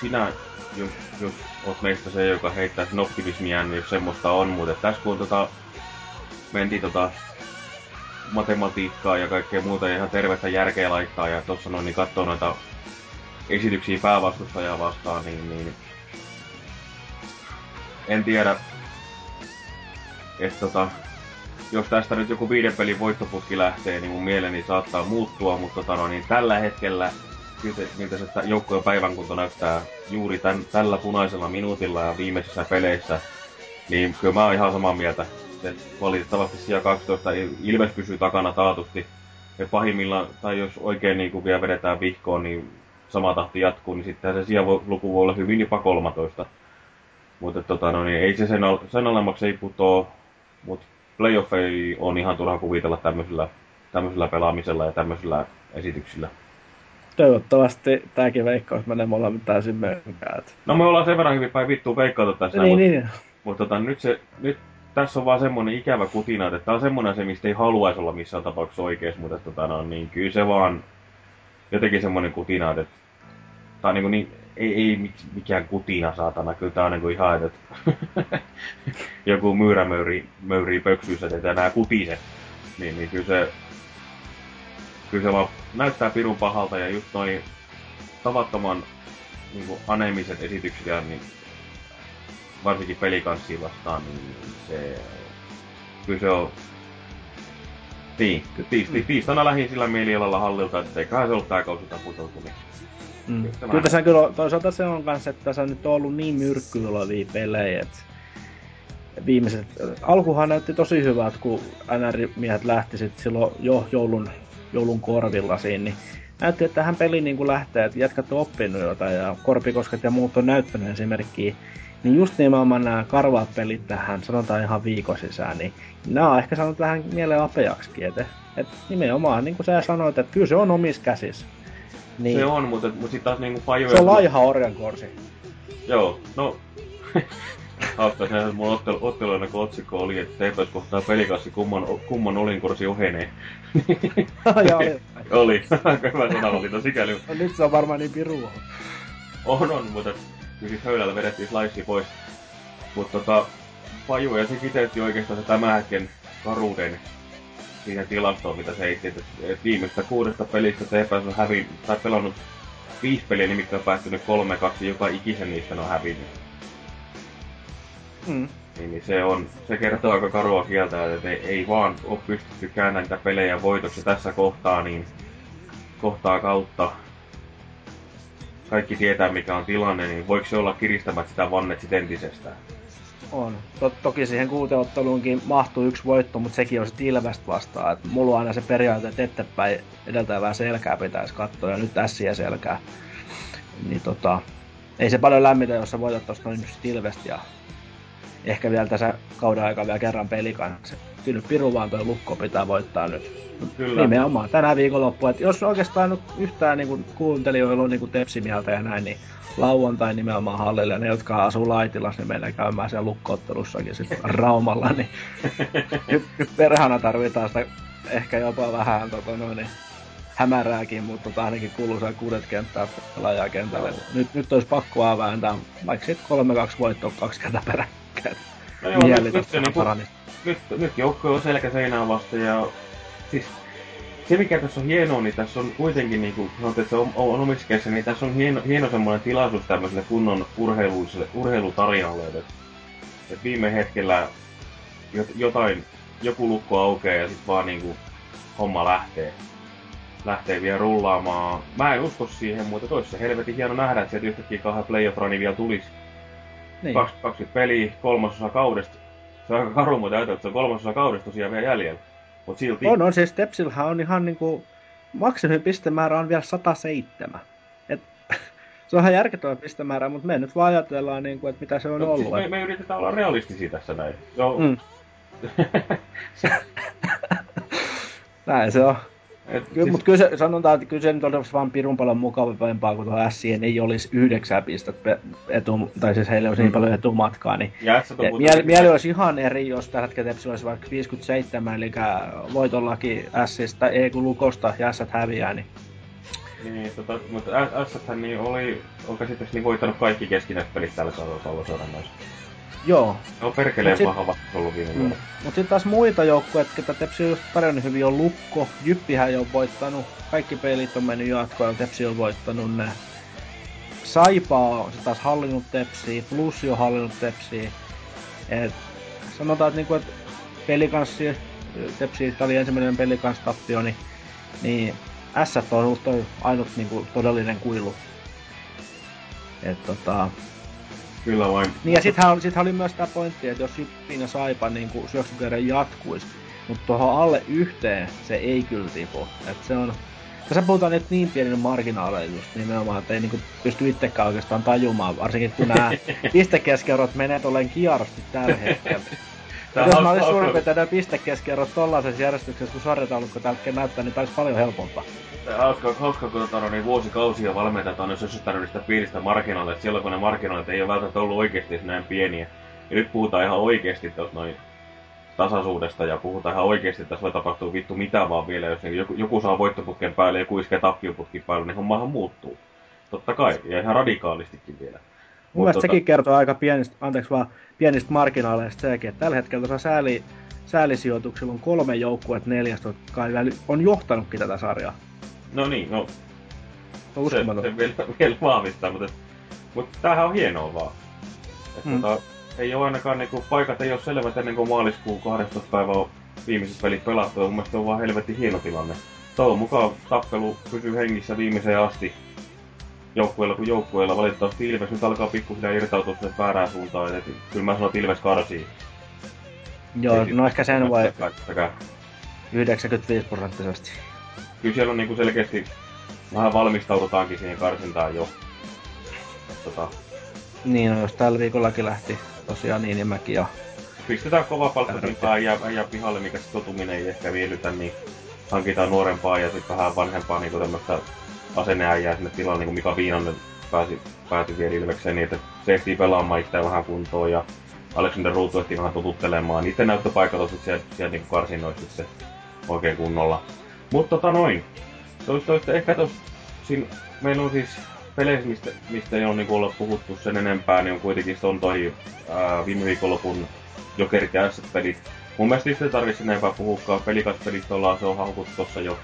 sinä, jos, jos oot meistä se, joka heittää sen optimismia, niin jos semmoista on, mutta tässä kun tota, mentiin tota matematiikkaa ja kaikkea muuta ja ihan tervettä järkeä laittaa ja tuossa noin niin katsoo noita esityksiä päävastustajaa vastaan, niin, niin en tiedä, että tota, jos tästä nyt joku viiden pelin voittoputki lähtee, niin mun mieleni saattaa muuttua, mutta tota, no, niin tällä hetkellä miltä se joukkojen päivänkunto näyttää juuri tän, tällä punaisella minuutilla ja viimeisissä peleissä, niin kyllä mä oon ihan samaa mieltä. Et valitettavasti siellä 12 Ilves pysyy takana taatusti. Ja pahimmillaan, tai jos oikein niin vielä vedetään vihkoon, niin sama tahti jatkuu, niin sitten se sijaluku voi olla hyvin jopa 13. Mutta tota, no, niin ei se sen, al- sen alemmaksi ei putoo, mutta playoff ei on ihan turha kuvitella tämmöisellä, tämmöisellä pelaamisella ja tämmöisellä esityksillä. Toivottavasti tämäkin veikkaus menee molemmin täysin mönkään. No me ollaan sen verran hyvin päin vittuun veikkautu tässä, Niin, mutta, niin. mutta tota, nyt, se, nyt tässä on vaan semmonen ikävä kutina, että tää on semmonen se, mistä ei haluaisi olla missään tapauksessa oikees, mutta tota, no, niin kyllä se vaan jotenkin semmonen kutina, että tää on niinku niin, ei, ei mik- mikään kutina saatana, kyllä tää on niinku ihan, että joku myyrä möyrii, möyrii pöksyissä, että nää kutiset. Niin, niin kyllä se, kyllä se vaan näyttää pirun pahalta ja just noin tavattoman niinku aneemiset esitykset ja niin varsinkin pelikanssiin vastaan, niin se, kyllä se on niin, tiis, tiis, tiistaina lähdin sillä mielialalla hallilta, että eiköhän se ollut tää kausi taputeltu, niin Mm. Kyllä tässä kyllä, toisaalta se on kanssa, että tässä on nyt ollut niin myrkkyä olevia pelejä, että viimeiset, alkuhan näytti tosi hyvältä, kun NR-miehet lähti sit silloin jo joulun, joulun korvilla siinä, niin näytti, että tähän peliin niin kuin lähtee, että jätkät on oppinut jotain ja Korpikosket ja muut on näyttänyt esimerkkiä. Niin just nimenomaan nämä karvaat pelit tähän, sanotaan ihan viikon sisään, niin nämä on ehkä saanut vähän mieleen apeaksikin, että, että nimenomaan, niin kuin sä sanoit, että kyllä se on omissa käsissä. Niin. se on, mutta, mutta sitten taas niinku pajuja... Se on laiha orjankorsi. Joo, no... Hauska se, mun ottelu, otteluiden otsikko oli, että TPS kohtaa pelikassi, kumman, kumman olinkorsi ohenee. oli. oli, aika hyvä sanavalinta sikäli. No, nyt se on varmaan niin pirua. On, on, mutta kyllä siis höylällä vedettiin slice pois. Mutta tota, Paju ja se kiteytti oikeastaan se tämän hetken karuuden siihen tilastoon, mitä se heitti. Että et viimeistä kuudesta pelistä TPS on hävin, tai pelannut viisi peliä, nimittäin on päättynyt kolme, kaksi, joka ikisen niistä on hävinnyt. Mm. Niin, niin se, on, se kertoo aika karua kieltä, että ei, ei vaan ole pystytty kääntämään niitä pelejä voitoksi tässä kohtaa, niin kohtaa kautta kaikki tietää mikä on tilanne, niin voiko se olla kiristämät sitä vannet sit entisestään? On. To- toki siihen kuuteotteluunkin mahtuu yksi voitto, mutta sekin on sitten Ilvestä vastaan. Et mulla on aina se periaate, että eteenpäin edeltävää selkää pitäisi katsoa, ja nyt ässiä selkää. Niin tota, ei se paljon lämmitä, jos sä voitat tosta nyt sit Ilvestä ja ehkä vielä tässä kauden aikana vielä kerran peli kanssa. Kyllä piru vaan toi lukko pitää voittaa nyt. Kyllä. Nimenomaan tänä viikonloppu. Et jos oikeastaan nyt yhtään niin kuuntelijoilla on niin tepsimieltä ja näin, niin lauantai nimenomaan hallille. Ja ne, jotka asuu Laitilassa, niin meillä käymään siellä lukkoottelussakin sitten Raumalla. Niin nyt, nyt perhana tarvitaan sitä ehkä jopa vähän tota noin, niin hämärääkin, mutta tota ainakin kuuluisaa kuudet kenttää pelaajaa kentälle. Nyt, nyt olisi pakko vääntää vaikka sitten 3-2 voittoa kaksi kertaa peräkkäin. No joo, nyt, nyt, se niinku, nyt, nyt joukko on selkä seinään vasta ja siis se mikä tässä on hienoa, niin tässä on kuitenkin, niin kuin sanoit, että se on, on omissa käsissä, niin tässä on hieno, hieno semmoinen tilaisuus tämmöiselle kunnon urheiluiselle, urheilutarinalle, että, että viime hetkellä jot, jotain, joku lukko aukeaa ja sitten vaan niin kuin homma lähtee. Lähtee vielä rullaamaan. Mä en usko siihen, mutta toissa se helvetin hieno nähdä, että sieltä yhtäkkiä kahden playoff vielä tulisi. Niin. 20 peliä, kolmasosa kaudesta. Se on aika karu, mutta ajatella, että se on kolmasosa kaudesta tosiaan vielä jäljellä. Mut silti, On, on. Siis Tepsillähän on ihan niinku... Maksimi pistemäärä on vielä 107. Et, se on ihan järkettävä pistemäärä, mutta me nyt vaan ajatellaan, niinku, että mitä se on no, ollut. siis me, me, yritetään olla realistisia tässä näin. Joo, Mm. Näin se on. Et, Kyllä, siis, mutta kyllä se, sanotaan, että kyllä se nyt olisi vaan pirun paljon mukavampaa, kun tuohon Sien ei olisi yhdeksää pistettä etu, tai siis heillä olisi niin Mm. paljon etumatkaa, niin ja mieli, mieli olisi ihan eri, jos tällä hetkellä Tepsi olisi vaikka 57, eli voitollakin Sistä, ei kun Lukosta ja S häviää, niin Niin, tota, mutta Ässäthän niin oli, on käsittääkseni voittanut kaikki keskinäiset pelit tällä noissa. Joo. Ne on perkeleen Mut vastus ollut viime Mm. Mutta sitten taas muita joukkueita, ketä Tepsi on just tarjonnut hyvin, on Lukko, Jyppihän ei ole voittanut, kaikki pelit on mennyt jatkoon, Tepsi on voittanut ne. Saipa on sit taas hallinnut Tepsiä, Plussi on hallinnut Tepsiä. Et sanotaan, että niinku, et pelikanssi, Tepsi tää oli ensimmäinen pelikanstappio, niin, niin S on ollut toi ainut niinku, todellinen kuilu. Et tota, Kyllä vain. niin ja sittenhän oli, sittenhän oli myös tämä pointti, että jos Jyppiin ja Saipa niin syöksykierre jatkuisi, mutta tuohon alle yhteen se ei kyllä tipu. Et se on, Tässä puhutaan nyt niin pienin marginaalein just nimenomaan, että ei niinku pysty itsekään oikeastaan tajumaan, varsinkin kun nämä pistekeskeurot menee tolleen kierrosti tällä hetkellä. Jos mä olisin suurin piirtein nämä pistekeskeurot tollaisessa järjestyksessä, kun sarjataulukko tällä näyttää, niin olisi paljon helpompaa. Hauska, hauska kun tota, no, niin vuosikausia valmentajat on sössyttänyt niistä pienistä marginaalista, silloin kun ne marginaalit ei ole välttämättä ollut oikeasti näin pieniä. Ja nyt puhutaan ihan oikeasti tuosta noin tasaisuudesta ja puhutaan ihan oikeasti, että tässä voi tapahtua vittu mitä vaan vielä, jos joku, joku saa voittoputken päälle ja joku iskee tappioputkin päälle, niin hommahan muuttuu. Totta kai, ja ihan radikaalistikin vielä. Mun mielestä tota... sekin kertoo aika pienistä, anteeksi vaan, pienistä marginaaleista sekin, että tällä hetkellä tuossa sääli, säälisijoituksilla on kolme joukkuet neljästä, jotka on johtanutkin tätä sarjaa. No niin, no. Se, se vielä, vielä vahvistaa, mutta, mutta tämähän on hienoa vaan. Että mm. tota, ei ole ainakaan niinku, paikat ei ole selvät ennen kuin maaliskuun 12. päivä on viimeiset pelit pelattu, ja mun mielestä on vaan helvetti hieno tilanne. Toivon mukaan tappelu pysyy hengissä viimeiseen asti joukkueella kuin joukkueella. Valitettavasti Ilves nyt alkaa pikkuhiljaa irtautua sen väärään suuntaan, et, kyllä mä sanon, että Ilves karsii. Joo, ei, no ehkä sen vai 95 prosenttisesti. Kyllä siellä on niinku selkeästi vähän valmistaudutaankin siihen karsintaan jo. Tota... Niin, no jos tällä viikollakin lähti tosiaan Niinimäki ja... Pistetään kova palkkahintaa ja, ja pihalle, mikä se totuminen ei ehkä miellytä, niin hankitaan nuorempaa ja sitten vähän vanhempaa niin tämmöistä asenneäjää sinne tilalle, niin kuin Mika Viinanen pääsi, pääsi vielä Ilvekseen, niin että se ehtii pelaamaan itseään vähän kuntoon ja Alexander Ruutu ehtii vähän totuttelemaan. Niiden näyttöpaikat on sitten siellä, niin karsinoissa sitten oikein kunnolla. Mutta tota noin. Toista, ehkä tos, siinä, meillä on siis peleissä, mistä, mistä ei ole niin olla puhuttu sen enempää, niin on kuitenkin on toi ää, viime viikonlopun Jokerit ja S-pelit. Mun mielestä itse tarvitse enempää puhukaan. Pelikaspelit ollaan, se on haukuttu tossa jo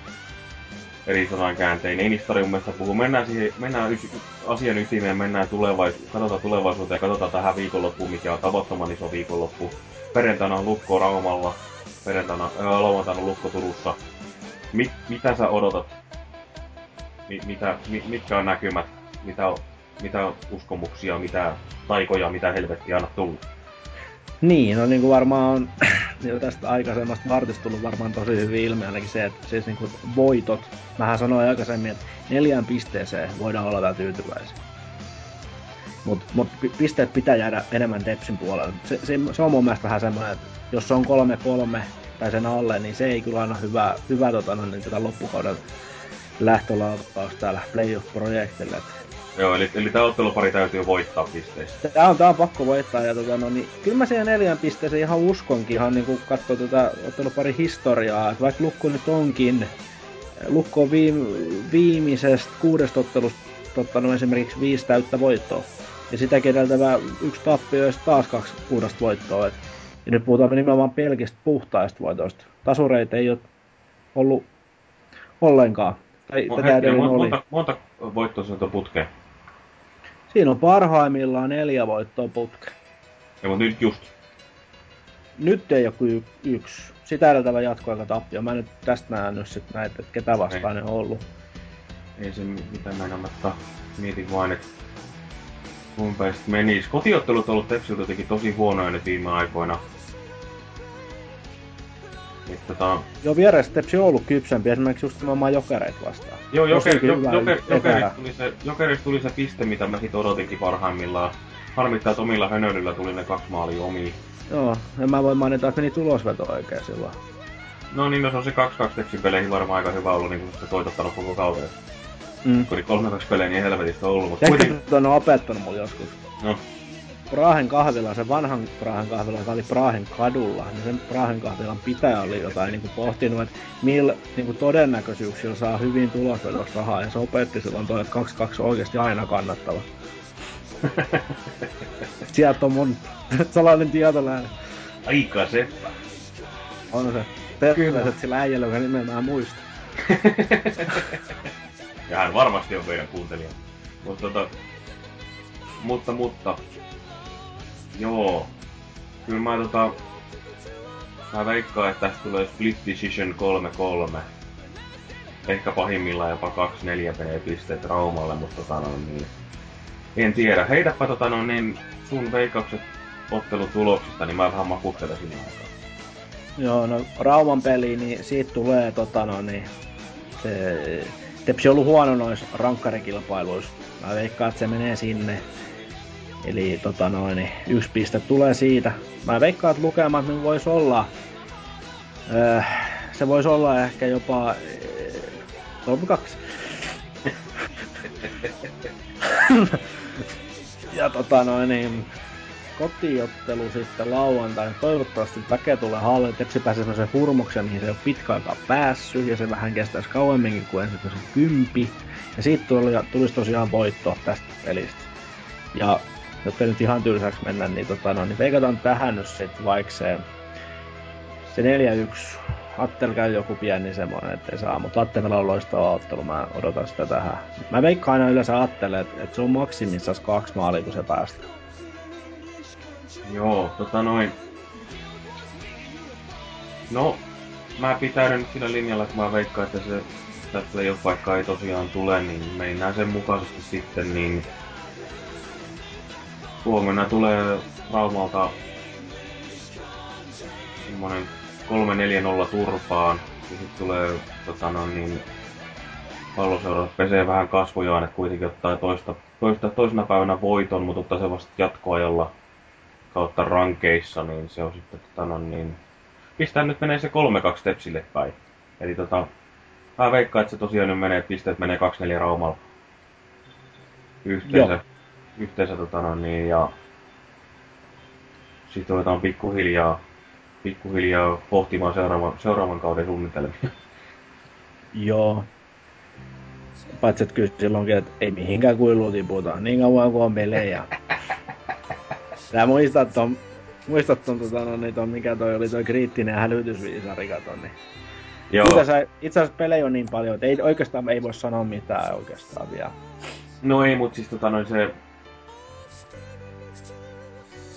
eri sanan kääntein. Ei niistä mun mielestä puhu. Mennään, siihen, mennään ys, asian ytimeen, mennään tulevais, katsotaan tulevaisuuteen ja katsotaan tähän viikonloppuun, mikä on tavattoman iso viikonloppu. Perjantaina on Lukko Raumalla, perjantaina, ää, lauantaina on Lukko Turussa. Mit, mitä sä odotat? Mi, mitä, mi, mitkä on näkymät? Mitä, mitä uskomuksia, mitä taikoja, mitä helvettiä annat tullut? Niin, no niin kuin varmaan on jo tästä aikaisemmasta vartista tullut varmaan tosi hyvin ilme ainakin se, että siis niin kuin voitot, mähän sanoin aikaisemmin, että neljään pisteeseen voidaan olla vielä tyytyväisiä. Mutta mut pisteet pitää jäädä enemmän Depsin puolelle. Se, se, se, on mun mielestä vähän semmoinen, että jos se on 3-3 tai sen alle, niin se ei kyllä anna hyvää, hyvää tota, niin tätä loppukauden lähtölaukaus täällä playoff-projektille. Joo, eli, eli tämä ottelupari täytyy voittaa pisteistä. Tää on, tää on pakko voittaa, ja tota, no, niin, kyllä mä siihen neljän pisteeseen ihan uskonkin, ihan niin katsoo tätä ottelupari historiaa, että vaikka Lukko nyt onkin, Lukko on viim, viimeisestä kuudesta ottelusta ottanut esimerkiksi viisi täyttä voittoa, ja sitä edeltävä yksi tappio ja taas kaksi puhdasta voittoa, et, ja nyt puhutaan nimenomaan pelkistä puhtaista voitoista. Tasureita ei ole ollut ollenkaan. Tai Mo, tätä hetki, monta, oli. monta, monta voittoa sieltä putkeen? Siinä on parhaimmillaan neljä voittoa putkeen. Ja mutta nyt just. Nyt ei ole kuin yksi. Sitä edeltävä jatkoaika tappio. Mä nyt tästä nähnyt sit näitä, että ketä vastaan ei. ne on ollut. Ei se mitään meinamatta. Mietin vain, että mun päästä menisi. Kotiottelut on ollut Tepsiltä jotenkin tosi huonoja nyt viime aikoina. Niin, tota... Joo, vieressä Tepsi on ollut kypsempi, esimerkiksi just nimenomaan jokereit vastaan. Joo, joker, jo, joker, jokerista, tuli se, jokerista tuli se piste, mitä mä sit odotinkin parhaimmillaan. Harmittaa, että omilla hönöillä tuli ne kaksi maalia omiin. Joo, en mä voi mainita, että meni tulosveto oikein silloin. No niin, no se on se 2-2 Tepsin peleihin varmaan aika hyvä ollut, niin kuin se toitottanut koko kauden. Mm. Kun oli 3-2 pelejä, niin helvetistä ollut, mutta kuitenkin... on opettanut mulle joskus. No. Prahen kahvila, se vanhan Prahen kahvila, joka oli Prahen kadulla, niin sen Prahen kahvilan pitäjä oli jotain niin kuin pohtinut, että millä niin kuin todennäköisyyksillä saa hyvin tulosvedosta rahaa, ja se opetti silloin toi, että 2-2 on oikeasti aina kannattava. Sieltä on mun salainen tietolähde. Aika seppä. On se. Terveiset sillä äijällä, joka nimeä mä muista. ja hän varmasti on meidän kuuntelija. Mutta tota, mutta, mutta, Joo. Kyllä mä tota... Mä veikkaan, että tästä tulee Split Decision 3-3. Ehkä pahimmillaan jopa 2-4 pisteet Raumalle, mutta tota no niin... En tiedä. Heitäpä tota no niin sun veikkaukset ottelutuloksista, niin mä vähän makuttelen sinne aikaa. Joo, no Rauman peli, niin siitä tulee tota no niin... se, Tepsi on ollut huono noissa rankkarikilpailuissa. Mä veikkaan, että se menee sinne. Eli tota noin, yksi piste tulee siitä. Mä veikkaan, että lukemat nyt voisi olla... Öö, se voisi olla ehkä jopa... Öö, 2 ja tota noin, niin kotiottelu sitten lauantai. Toivottavasti väkeä tulee hallille. Tepsi pääsee semmoisen hurmuksen, mihin se ole pitkä aikaa päässyt. Ja se vähän kestäisi kauemminkin kuin ensimmäisen kympi. Ja siitä tuli, tulisi tosiaan voitto tästä pelistä. Ja jotta nyt ihan tylsäksi mennä, niin, tota, no, niin veikataan tähän nyt sitten vaikka se, se 4-1 Attel käy joku pieni semmoinen, ettei saa, mutta Attelilla on loistava ottelu, mä odotan sitä tähän. Mä veikkaan aina yleensä Attelle, että, että se on maksimissaan kaksi maalia, kun se päästään. Joo, tota noin. No, mä pitäydyn nyt sillä linjalla, että mä veikkaan, että se tästä vaikka ei tosiaan tule, niin meinään sen mukaisesti sitten, niin huomenna tulee Raumalta semmonen 3-4-0 turpaan, ja sitten tulee tota no, niin, palloseura pesee vähän kasvojaan, että kuitenkin ottaa toista, toista, toisena päivänä voiton, mutta ottaa se vasta jatkoajalla kautta rankeissa, niin se on sitten tota no, niin, pistää nyt menee se 3-2 Tepsille päin. Eli tota, mä veikkaan, että se tosiaan nyt menee, pisteet menee 2-4 Raumalla yhteensä. Joo. Yhteensä tota no, niin, ja sitten ruvetaan pikkuhiljaa, pikkuhiljaa pohtimaan seuraavan, seuraavan kauden suunnitelmia. Joo. Paitsi, että kyllä silloinkin, että ei mihinkään kuiluun tiputa, niin kauan kuin on pelejä. Sä muistat ton, muistat ton, tota, no, niin ton, mikä toi oli toi kriittinen hälytysviisari, kato, niin. Joo. Itse, itse asiassa pelejä on niin paljon, että ei, oikeastaan ei voi sanoa mitään oikeastaan vielä. No ei, mutta siis tota noin se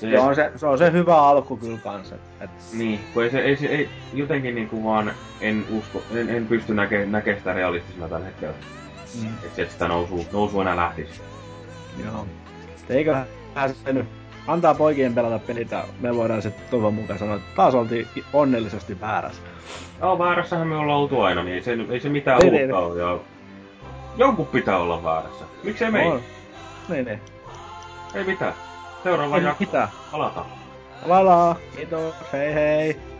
se, se, on se, se on se hyvä alku kyllä kanssa. Et... Niin, kun ei se, ei se ei, jotenkin niinku vaan en usko, en, en pysty näkemään näke sitä realistisena tällä hetkellä. Mm. Että sieltä sitä nousu, nousu enää lähtisi. Joo. Eiköhän se nyt antaa poikien pelata pelitä, me voidaan sitten toivon mukaan sanoa, että taas oltiin onnellisesti väärässä. Joo, väärässähän me ollaan oltu aina, niin ei se, ei se mitään ei, uutta ole. Ja jonkun pitää olla väärässä. Miksei me ei? Niin, niin. Ei mitään. Seuraava jakso. Mitä? Palataan. Palataan. Kiitos. Hei hei.